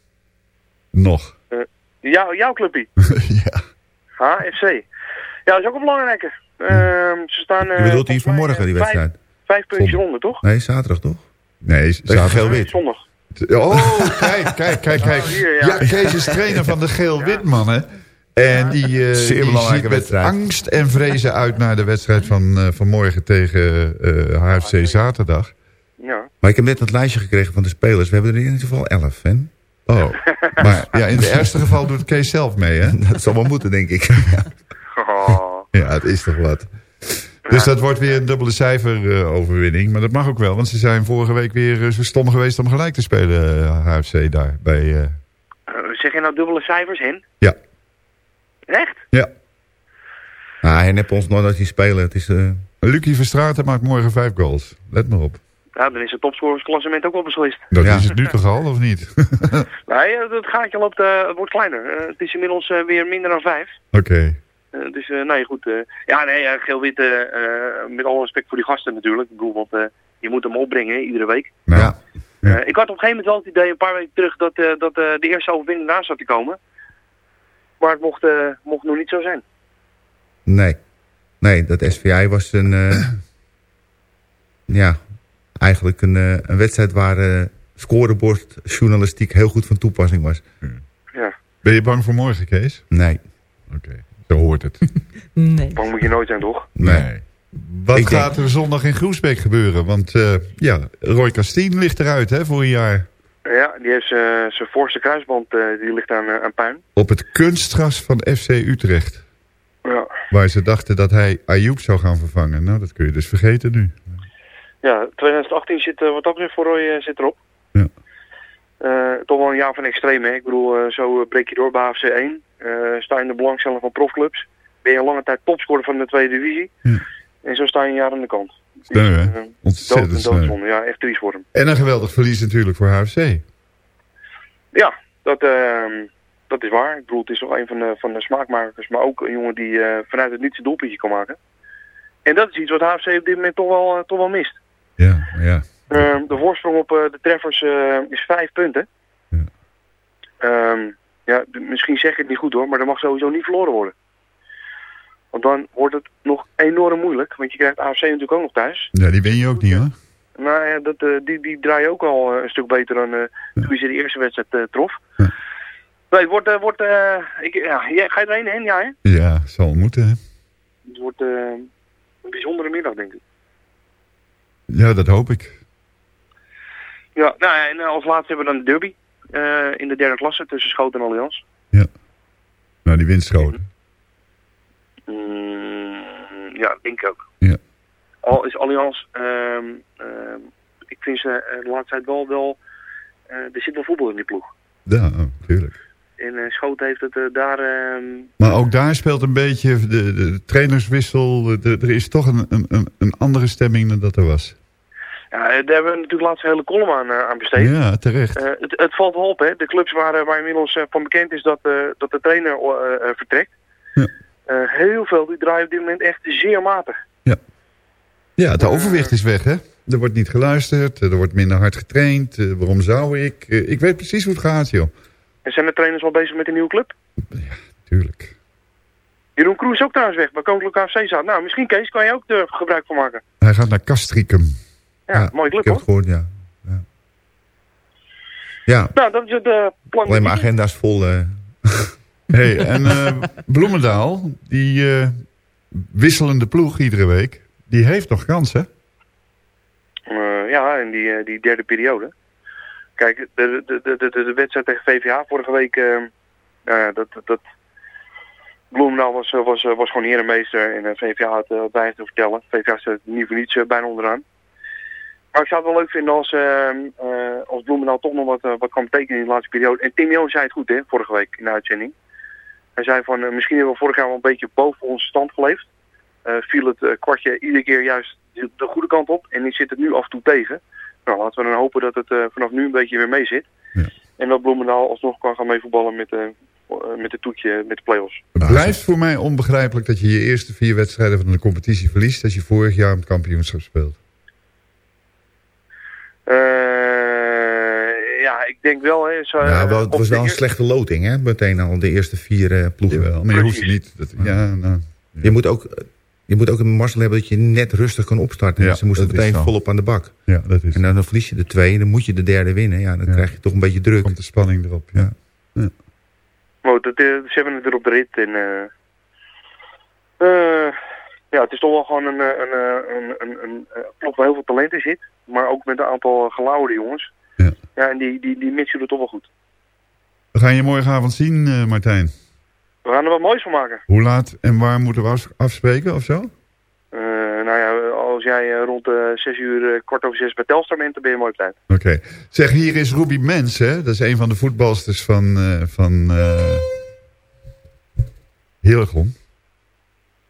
Nog. Eh, jou, jouw clubje? [LAUGHS] ja. HFC. Ja, dat is ook een belangrijke. Ehm, ze staan... eh, Je bedoelt die volgens mij, vanmorgen, die eh, vijf- wedstrijd? Vijf puntjes onder, toch? Nee, zaterdag toch? Nee, zaterdag geel-wit. Zondag. Oh, kijk, kijk, kijk, kijk. Oh, hier, ja. Ja, Kees is trainer van de geel-wit mannen. En die, eh Zeer die belangrijke ziet met wedstrijd. angst en vrezen uit naar de wedstrijd van eh, vanmorgen tegen eh, HFC zaterdag. Ja. Maar ik heb net dat lijstje gekregen van de spelers. We hebben er in ieder geval elf, hè? Oh, [LAUGHS] maar ja, in het ergste geval doet Kees zelf mee, hè? Dat zal wel moeten, denk ik. [LAUGHS] Oh. Ja, het is toch wat. Dus dat wordt weer een dubbele cijfer eh, overwinning. Maar dat mag ook wel, want ze zijn vorige week weer eh, zo stom geweest om gelijk te spelen, eh, HFC daar. Bij, eh, Eh, zeg je nou dubbele cijfers, Hen? ja, Echt? ja. Ah, hij nept ons nooit uit die spelen. Het is... eh, Lucie Verstraeten maakt morgen vijf goals. Let maar op. Ja, dan is het topscorersklassement ook wel beslist. Dat is het nu toch al, of niet? [LAUGHS] Nee, eh, het gaatje loopt, eh, het wordt kleiner. Eh, het is inmiddels eh, weer minder dan vijf. Oké. Eh, dus eh, nee, goed. eh, ja, nee, uh, geel-wit, eh, eh, met alle respect voor die gasten natuurlijk. Ik bedoel, want eh, je moet hem opbrengen iedere week. Nou, Eh, ik had op een gegeven moment wel het idee, een paar weken terug, dat, eh, dat eh, de eerste overwinning eraan zat te komen. Maar het mocht, eh, mocht nog niet zo zijn. Nee. Nee, dat SVI was een... eh, [CLEARS THROAT] ja, eigenlijk een, eh, een wedstrijd waar eh scorebordjournalistiek heel goed van toepassing was. Ja. Ben je bang voor morgen, Kees? Nee. Oké, zo hoort het. [LAUGHS] Nee. Bang moet je nooit zijn, toch? Nee. Wat Ik denk- gaat er zondag in Groesbeek gebeuren? Want eh, ja, Roy Castien ligt eruit hè, voor een jaar. Ja, die heeft zijn zijn voorste kruisband, eh, die ligt aan, aan puin. Op het kunstgras van FC Utrecht. Ja. Waar ze dachten dat hij Ayoub zou gaan vervangen. Nou, dat kun je dus vergeten nu. Ja, 2018 zit, eh, wat dat betreft voor Roy eh, zit erop. Ja. Eh, toch wel een jaar van extreem, hè. Ik bedoel, zo breek je door bij AFC 1. eh sta je in de belangstelling van profclubs. Ben je een lange tijd topscorer van de tweede divisie. En zo sta je een jaar aan de kant. Sneu, hè? Dood Ontzettend sneu. Ja, echt triest voor hem. En een geweldig verlies natuurlijk voor HFC. Ja, dat, ehm, dat is waar. Ik bedoel, het is nog een van de, van de smaakmakers. Maar ook een jongen die vanuit het niets een doelpuntje kan maken. En dat is iets wat HFC op dit moment toch wel, toch wel mist. Ja, ja. Ehm, de voorsprong op eh, de treffers eh, is vijf punten. Ehm, ja, misschien zeg ik het niet goed hoor, maar dat mag sowieso niet verloren worden. Want dan wordt het nog enorm moeilijk, want je krijgt AFC natuurlijk ook nog thuis. Ja, die win je ook niet hoor. Nou ja, dat, eh, die, die draaien ook al een stuk beter dan eh toen je de eerste wedstrijd trof. Nee, het wordt, wordt ik, ja, ga je erheen heen? Ja, hè? Ja, zal moeten. Hè? Het wordt een bijzondere middag, denk ik. Ja, dat hoop ik. Ja, nou ja, en eh, als laatste hebben we dan de derby eh, in de derde klasse tussen Schoten en Allianz. Nou, die wint Schoten. Mm, ja, denk ik ook. Ja. Al is Allianz, ehm, ehm, ik vind ze eh, de laatste tijd wel, wel er zit wel voetbal in die ploeg. Ja, oh, En eh Schoten heeft het eh, daar, ehm, Maar ook daar speelt een beetje de, de, trainerswissel. De, er is toch een, een, een andere stemming dan dat er was. ja, daar hebben we natuurlijk laatst een hele column aan, eh, aan besteed. Ja, terecht. Eh, het, het valt wel op, hè. De clubs waar, eh, waar inmiddels eh, van bekend is dat, eh, dat de trainer eh, eh, vertrekt. Eh, heel veel, die draaien op dit moment echt zeer matig. Ja, het overwicht is weg, hè? Er wordt niet geluisterd, er wordt minder hard getraind. Eh, waarom zou ik? Eh, ik weet precies hoe het gaat, joh. En zijn de trainers al bezig met een nieuwe club? tuurlijk. Jeroen Kroes ook trouwens weg, bij Koninklijke AFC staat. Nou, misschien Kees, kan je ook er gebruik van maken. Hij gaat naar Castricum. Ja, mooie club Ik heb hoor. het gehoord, ja. Ja, ja Nou, dat is het eh, plan. alleen mijn agenda is vol. eh. [LAUGHS] hey, en eh, Bloemendaal, die eh, wisselende ploeg iedere week, die heeft nog kans, hè? Eh, ja, in die, die derde periode. Kijk, de, de, de, de, de wedstrijd tegen VVH vorige week, eh, eh, dat, dat, Bloemendaal was, eh, was, eh, was gewoon herenmeester en eh, VVH had uh, bij te vertellen. VVH staat niet voor niets eh, bijna onderaan. Maar ik zou het wel leuk vinden als, eh, eh, als Bloemendaal toch nog wat, eh, wat kan betekenen in de laatste periode. En Tim zei het goed, hè, vorige week in de uitzending. Hij zei van, eh, misschien hebben we vorig jaar wel een beetje boven onze stand geleefd. Eh, viel het eh, kwartje iedere keer juist de, de goede kant op. En die zit het nu af en toe tegen. Nou, laten we dan hopen dat het eh, vanaf nu een beetje weer mee zit. En dat Bloemendaal alsnog kan gaan meevoetballen met, de eh, met de toetje, met de play-offs. Het blijft voor mij onbegrijpelijk dat je je eerste vier wedstrijden van de competitie verliest... als je vorig jaar om het kampioenschap speelt. Eh, ja, ik denk wel... Hè, zo, Ja, wel, het op was wel een slechte loting, hè? Meteen al de eerste vier eh, ploegen. Jawel, maar je hoeft niet... Dat, ja, nou, Je moet ook... Je moet ook een Marcel hebben dat je net rustig kan opstarten. Ja, ze moesten dat meteen volop aan de bak. ja, dat is... En dan, dan verlies je de twee en dan moet je de derde winnen. Ja, dan Ja. krijg je toch een beetje druk. komt de spanning erop. Ja. Het, eh, ze hebben het weer op de rit. En, eh, eh, ja, het is toch wel gewoon een, eh, een, een, een, een, ploeg waar heel veel talent in zit. Maar ook met een aantal gelauwerde jongens. Ja. Ja, en die, die, die mixen er toch wel goed. We gaan je morgenavond zien, eh, Martijn. We gaan er wat moois van maken. Hoe laat en waar moeten we af- afspreken of zo? Eh, nou ja, als jij eh, rond de 6 uur, eh, kwart over zes bij Telstar bent, dan ben je mooi op tijd. Oké. Zeg, hier is Ruby Mens, hè? Dat is een van de voetbalsters van, eh van eh Hillegom.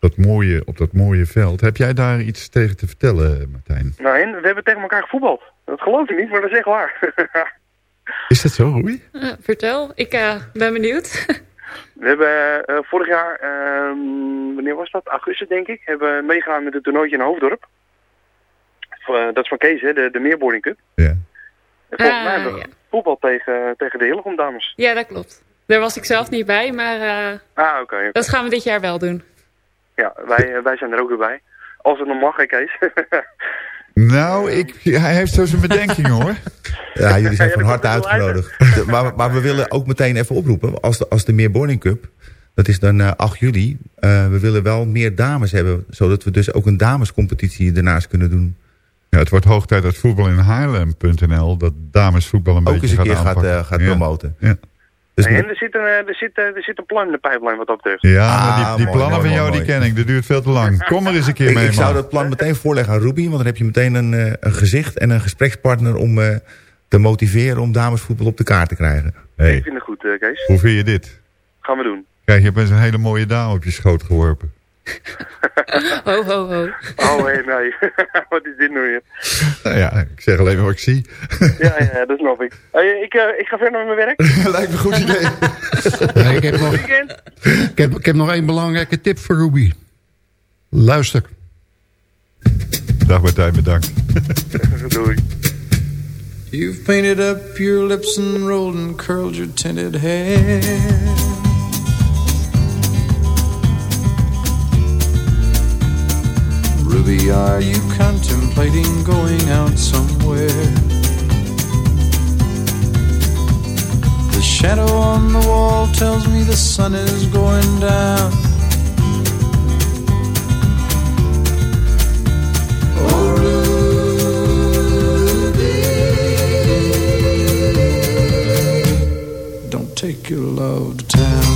Dat mooie, op dat mooie veld. Heb jij daar iets tegen te vertellen, Martijn? Nou, en we hebben tegen elkaar gevoetbald. Dat geloof je niet, maar dat is echt waar. [LAUGHS] Is dat zo, Ruby? Eh, vertel, ik eh, ben benieuwd. [LAUGHS] We hebben eh, vorig jaar, ehm, wanneer was dat? Augustus denk ik, hebben we meegedaan met het toernooitje in Hoofddorp. Eh, dat is van Kees, hè, de, de Meerboarding Cup. Ja. En volgens Ah, mij hebben we ja. voetbal tegen, tegen de Hillegom dames. ja, dat klopt. Daar was ik zelf niet bij, maar eh, Ah, oké. dat gaan we dit jaar wel doen. Ja, wij, wij zijn er ook weer bij. Als het nog mag, hè Kees. [LAUGHS] Nou, ik, hij heeft zo zijn bedenkingen, hoor. [LAUGHS] Ja, jullie zijn Ja, van harte uitgenodigd. Maar, maar we willen ook meteen even oproepen. Als de, als de Meer Boarding Cup, dat is dan eh, 8 juli. eh, we willen wel meer dames hebben. Zodat we dus ook een damescompetitie ernaast kunnen doen. Ja, het wordt hoog tijd dat voetbal in Haarlem.nl... dat damesvoetbal een Ook eens beetje een keer gaat gaat, eh, gaat Ja. promoten. Ja. Dus en er zit, een, eh, er, zit, eh, er zit een plan in de pijplijn wat dat betreft. Ja, Ah, maar die, die mooi, plannen mooi, van jou, mooi, die ken ik. Dat duurt veel te lang. Kom er eens een keer ik, mee, ik zou dat plan meteen voorleggen aan Ruby. Want dan heb je meteen een, eh, een gezicht en een gesprekspartner... om eh, te motiveren om damesvoetbal op de kaart te krijgen. Hey, Ik vind het goed, Kees. hoe vind je dit? Gaan we doen. Kijk, je hebt eens een hele mooie dame op je schoot geworpen. Ho, ho, ho. Oh, nee, nee. [LAUGHS] wat is dit nu weer? Nou ja, ik zeg alleen maar wat ik zie. Ja, ja, dat snap ik. Hey, ik, eh, ik ga verder met mijn werk. [LAUGHS] Lijkt me een goed idee. [LAUGHS] Ja, ik, heb nog, Weekend. ik, heb, ik heb nog één belangrijke tip voor Ruby. Luister. Dag Martijn, bedankt. Doei. You've painted up your lips and rolled and curled your tinted hair. Ruby, are you contemplating going out somewhere? The shadow on the wall tells me the sun is going down. Oh, Ruby, don't take your love to town.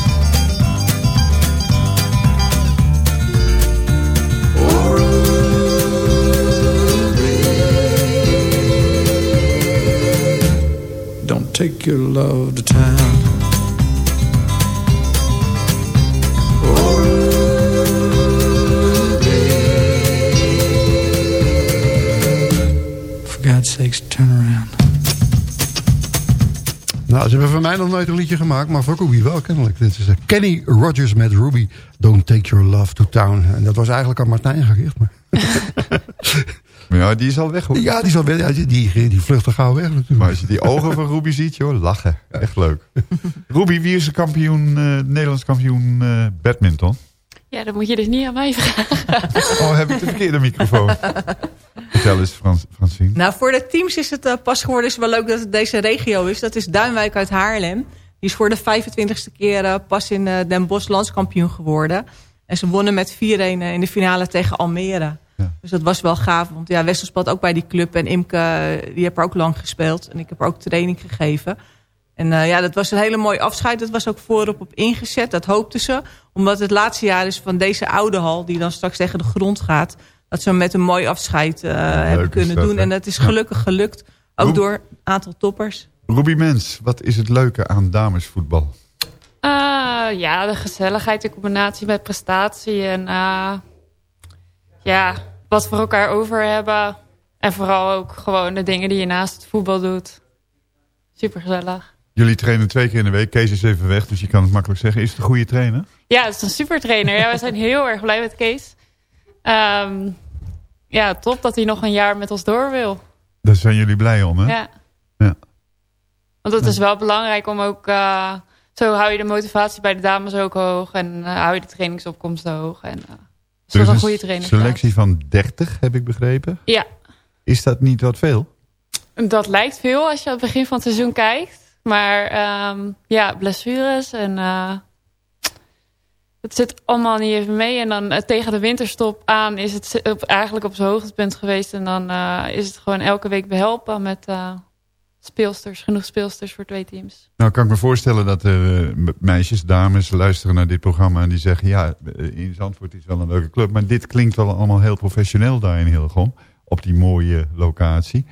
Take your love to town. For God's sakes, turn around. Nou, ze hebben van mij nog nooit een liedje gemaakt, maar voor Ruby wel kennelijk. Dit is eh, Kenny Rogers met Ruby, Don't Take Your Love to Town. En dat was eigenlijk aan Martijn gericht. Maar... [LAUGHS] Ja, die is al weg hoor. Ja, die is al weg. Ja, die, die, die vlucht er gauw weg natuurlijk. Maar als je die ogen van Ruby ziet, joh, lachen. Echt leuk. [LAUGHS] Ruby, wie is de kampioen, eh, Nederlands kampioen eh, badminton? Ja, dat moet je dus niet aan mij vragen. [LAUGHS] Oh, heb ik de verkeerde microfoon? Vertel eens, Frans, Francine. Nou, voor de teams is het eh, pas geworden. is wel leuk dat het deze regio is. Dat is Duinwijk uit Haarlem. Die is voor de 25ste keer pas in eh, Den Bosch landskampioen geworden. En ze wonnen met 4-1 in de finale tegen Almere. Dus dat was wel gaaf. Want ja, Wessel speelt ook bij die club. En Imke, die heb er ook lang gespeeld. En ik heb er ook training gegeven. En eh, ja, dat was een hele mooi afscheid. Dat was ook voorop op ingezet. Dat hoopten ze. Omdat het laatste jaar is van deze oude hal... die dan straks tegen de grond gaat... dat ze met een mooi afscheid eh, hebben kunnen dat, doen. hè? En dat is gelukkig gelukt. Ook door een aantal toppers. Ruby Mens, wat is het leuke aan damesvoetbal? Eh, ja, de gezelligheid in combinatie met prestatie. En eh, ja, wat voor elkaar over hebben. En vooral ook gewoon de dingen die je naast het voetbal doet. Super gezellig. Jullie trainen twee keer in de week. Kees is even weg, dus je kan het makkelijk zeggen. Is het een goede trainer? Ja, het is een super trainer. Ja, we zijn heel erg blij met Kees. Ehm, ja, top dat hij nog een jaar met ons door wil. Daar zijn jullie blij om, hè? Ja. Ja. Want het is wel belangrijk om ook... eh, zo hou je de motivatie bij de dames ook hoog. En eh, hou je de trainingsopkomst hoog. En, eh dus dat een goede trainer. selectie van 30, heb ik begrepen. Ja, Is dat niet wat veel? dat lijkt veel als je aan het begin van het seizoen kijkt. Maar ehm, ja, blessures en... eh, het zit allemaal niet even mee. En dan eh, tegen de winterstop aan is het op, eigenlijk op zijn hoogtepunt geweest. En dan eh, is het gewoon elke week behelpen met speelsters. Genoeg speelsters voor twee teams. Nou, kan ik me voorstellen dat eh, meisjes, dames luisteren naar dit programma... en die zeggen, ja, eh, in Zandvoort is wel een leuke club... maar dit klinkt wel allemaal heel professioneel daar in Hillegom... op die mooie locatie.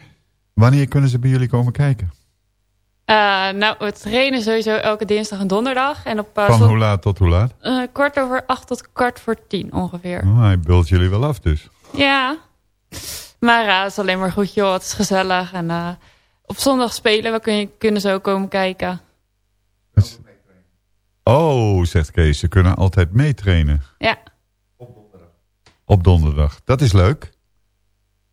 Wanneer kunnen ze bij jullie komen kijken? Eh, nou, we trainen sowieso elke dinsdag en donderdag. En op, Van hoe laat tot hoe laat? kwart over acht tot kwart voor tien ongeveer. Oh, hij bult jullie wel af dus. Ja. Maar het is alleen maar goed joh. Het is gezellig. En op zondag spelen we kun je, kunnen ze ook komen kijken. Oh, zegt Kees, ze kunnen altijd meetrainen. Ja. Op donderdag. Dat is leuk.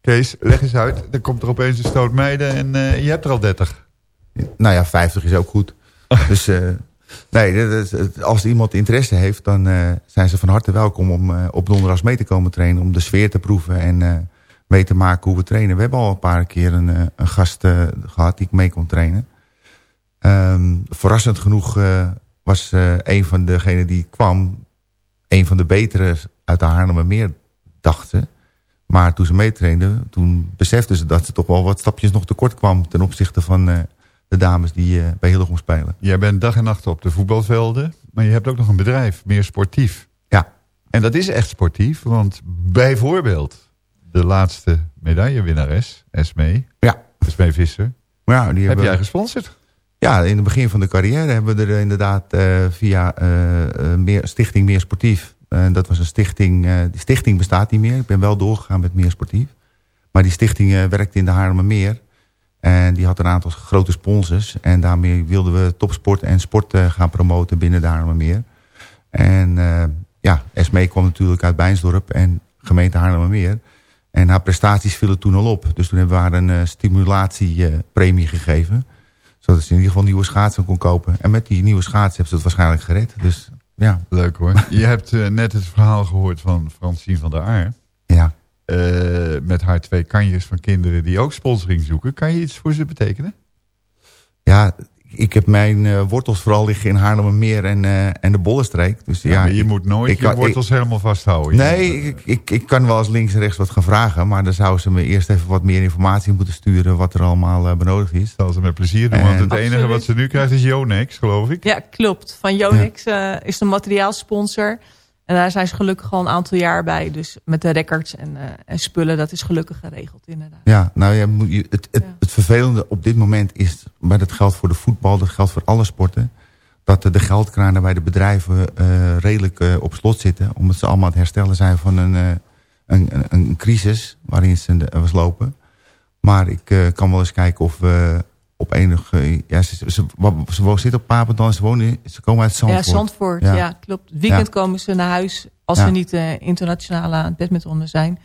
Kees, leg eens uit. Dan komt er opeens een stoot meiden en eh, je hebt er al 30. Nou ja, 50 is ook goed. [LAUGHS] dus eh, nee, dat is- als iemand interesse heeft, dan eh, zijn ze van harte welkom om eh, op donderdags mee te komen trainen. Om de sfeer te proeven en eh, mee te maken hoe we trainen. We hebben al een paar keer een, eh, een gast eh, gehad die ik mee kon trainen. Ehm, verrassend genoeg eh, was een van degenen die kwam, een van de betere uit de Haarlemmermeer, dachten. Maar toen ze meetrainden, toen beseften ze dat ze toch wel wat stapjes nog tekort kwam ten opzichte van de dames die bij Hillegom spelen. Jij bent dag en nacht op de voetbalvelden, maar je hebt ook nog een bedrijf, meer sportief. Ja. En dat is echt sportief, want bijvoorbeeld de laatste medaillewinnares, Esmee. Ja. Esmee Visser. Ja, die Heb hebben- jij gesponsord? Ja, in het begin van de carrière hebben we er inderdaad eh, via eh, eh, meer, Stichting Meer Sportief. eh, dat was een stichting, die stichting bestaat niet meer. Ik ben wel doorgegaan met Meer Sportief. Maar die stichting werkte in de Haarlemmermeer. En die had een aantal grote sponsors. En daarmee wilden we topsport en sport gaan promoten binnen de Haarlemmermeer. En ja, Esmee kwam natuurlijk uit Bijnsdorp en gemeente Haarlemmermeer. En haar prestaties vielen toen al op. Dus toen hebben we haar een eh, stimulatiepremie gegeven. Zodat ze in ieder geval nieuwe schaatsen kon kopen. En met die nieuwe schaatsen hebben ze het waarschijnlijk gered. Dus ja. Leuk hoor. Je hebt eh, net het verhaal gehoord van Francine van der Aar. Ja. Eh, met haar twee kanjes van kinderen die ook sponsoring zoeken. Kan je iets voor ze betekenen? Ja, ik heb mijn eh, wortels vooral liggen in Haarlemmermeer en, eh, en de Bollenstreek. Dus, ja, maar je ik- moet nooit ik je kan- wortels helemaal vasthouden. Nee, ik, ik, ik kan wel eens links en rechts wat gaan vragen. Maar dan zouden ze me eerst even wat meer informatie moeten sturen... wat er allemaal eh, benodigd is. Dat ze met plezier doen. Want En- het enige wat ze nu krijgt is Yonex, geloof ik. Ja, klopt. Van Yonex eh, is de materiaalsponsor. En daar zijn ze gelukkig al een aantal jaar bij. Dus met de records en, eh, en spullen, dat is gelukkig geregeld inderdaad. Ja, nou ja, het, het, het vervelende op dit moment is... maar dat geldt voor de voetbal, dat geldt voor alle sporten... dat de geldkranen bij de bedrijven eh, redelijk eh, op slot zitten... omdat ze allemaal het herstellen zijn van een, een, een, crisis... waarin ze was lopen. Maar ik kan wel eens kijken of we op enig... eh, ja, ze, ze, ze, zitten op Papendal, ze, wonen, ze komen uit Zandvoort. Ja, Zandvoort. Ja, klopt. Het weekend Ja. komen ze naar huis als ze niet eh, internationaal aan het badmintonnen zijn.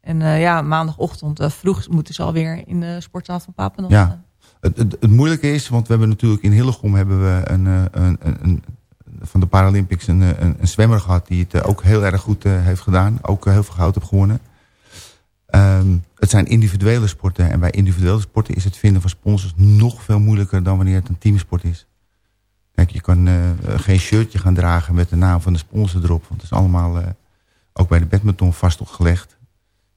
En eh, ja, maandagochtend vroeg moeten ze alweer in de sportzaal van Papendal. Ja, het, het, het moeilijke is, want we hebben natuurlijk in Hillegom hebben we een, een, een, van de Paralympics een, een, een zwemmer gehad die het ook heel erg goed heeft gedaan. Ook heel veel goud heeft gewonnen. Ehm, het zijn individuele sporten en bij individuele sporten is het vinden van sponsors nog veel moeilijker dan wanneer het een teamsport is. Kijk, je kan eh, geen shirtje gaan dragen met de naam van de sponsor erop, want het is allemaal eh, ook bij de badminton vastgelegd.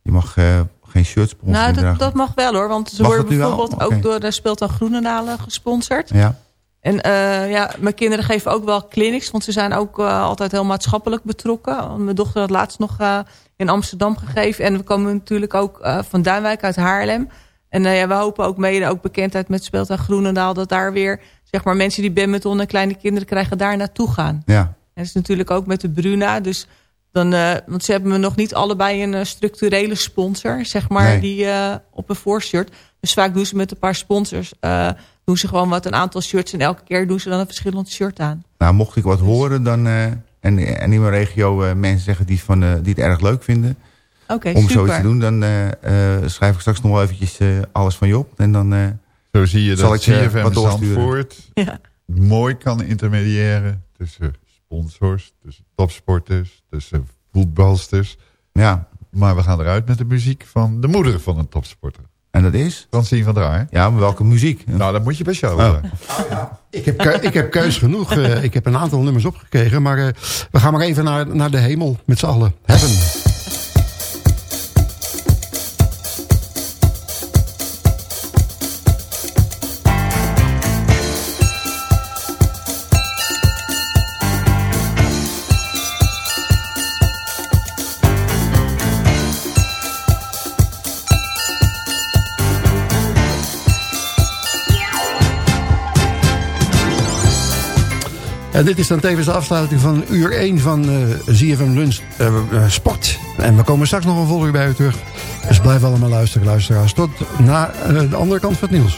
Je mag eh, geen shirt sponsoring Nou, dat, dragen. dat mag wel hoor. Want ze Mag worden bijvoorbeeld ook door de Speeltuin Groenendalen gesponsord. Ja. En eh, ja, mijn kinderen geven ook wel clinics. Want ze zijn ook eh, altijd heel maatschappelijk betrokken. Mijn dochter had laatst nog eh, in Amsterdam gegeven. En we komen natuurlijk ook eh, van Duinwijk uit Haarlem. En eh, ja, we hopen ook mede ook bekendheid met Speeltuin Groenendaal. Dat daar weer zeg maar, mensen die badminton en kleine kinderen krijgen daar naartoe gaan. Ja. En dat is natuurlijk ook met de Bruna. Dus dan, eh, want ze hebben nog niet allebei een structurele sponsor, zeg maar, Nee. die op een voorshirt. Dus vaak doen ze met een paar sponsors, doen ze gewoon wat een aantal shirts. En elke keer doen ze dan een verschillend shirt aan. Nou, mocht ik wat horen dan, en, en in mijn regio eh, mensen zeggen die, van, eh, die het erg leuk vinden... Oké, om super. zoiets te doen, dan eh, eh, schrijf ik straks nog wel eventjes eh, alles van je op. En dan eh, Zo zie je zal dat ik CFM wat. Zandvoort Ja. mooi kan intermediëren tussen sponsors, tussen topsporters, tussen voetbalsters. Ja. Maar we gaan eruit met de muziek van de moeder van een topsporter. En dat is? Francine van der Haar. Ja, maar welke muziek? Nou, dat moet je bij jou Oh. hebben. [LAUGHS] Ik heb, ik heb keus genoeg. Eh, ik heb een aantal nummers opgekregen. Maar eh, we gaan maar even naar, naar de hemel met z'n allen. Heaven. En dit is dan tevens de afsluiting van uur 1 van eh ZFM Lunch eh, eh, Sport. En we komen straks nog een vol uur bij u terug. Dus blijf allemaal luisteren, luisteraars. Tot eh, de andere kant van het nieuws.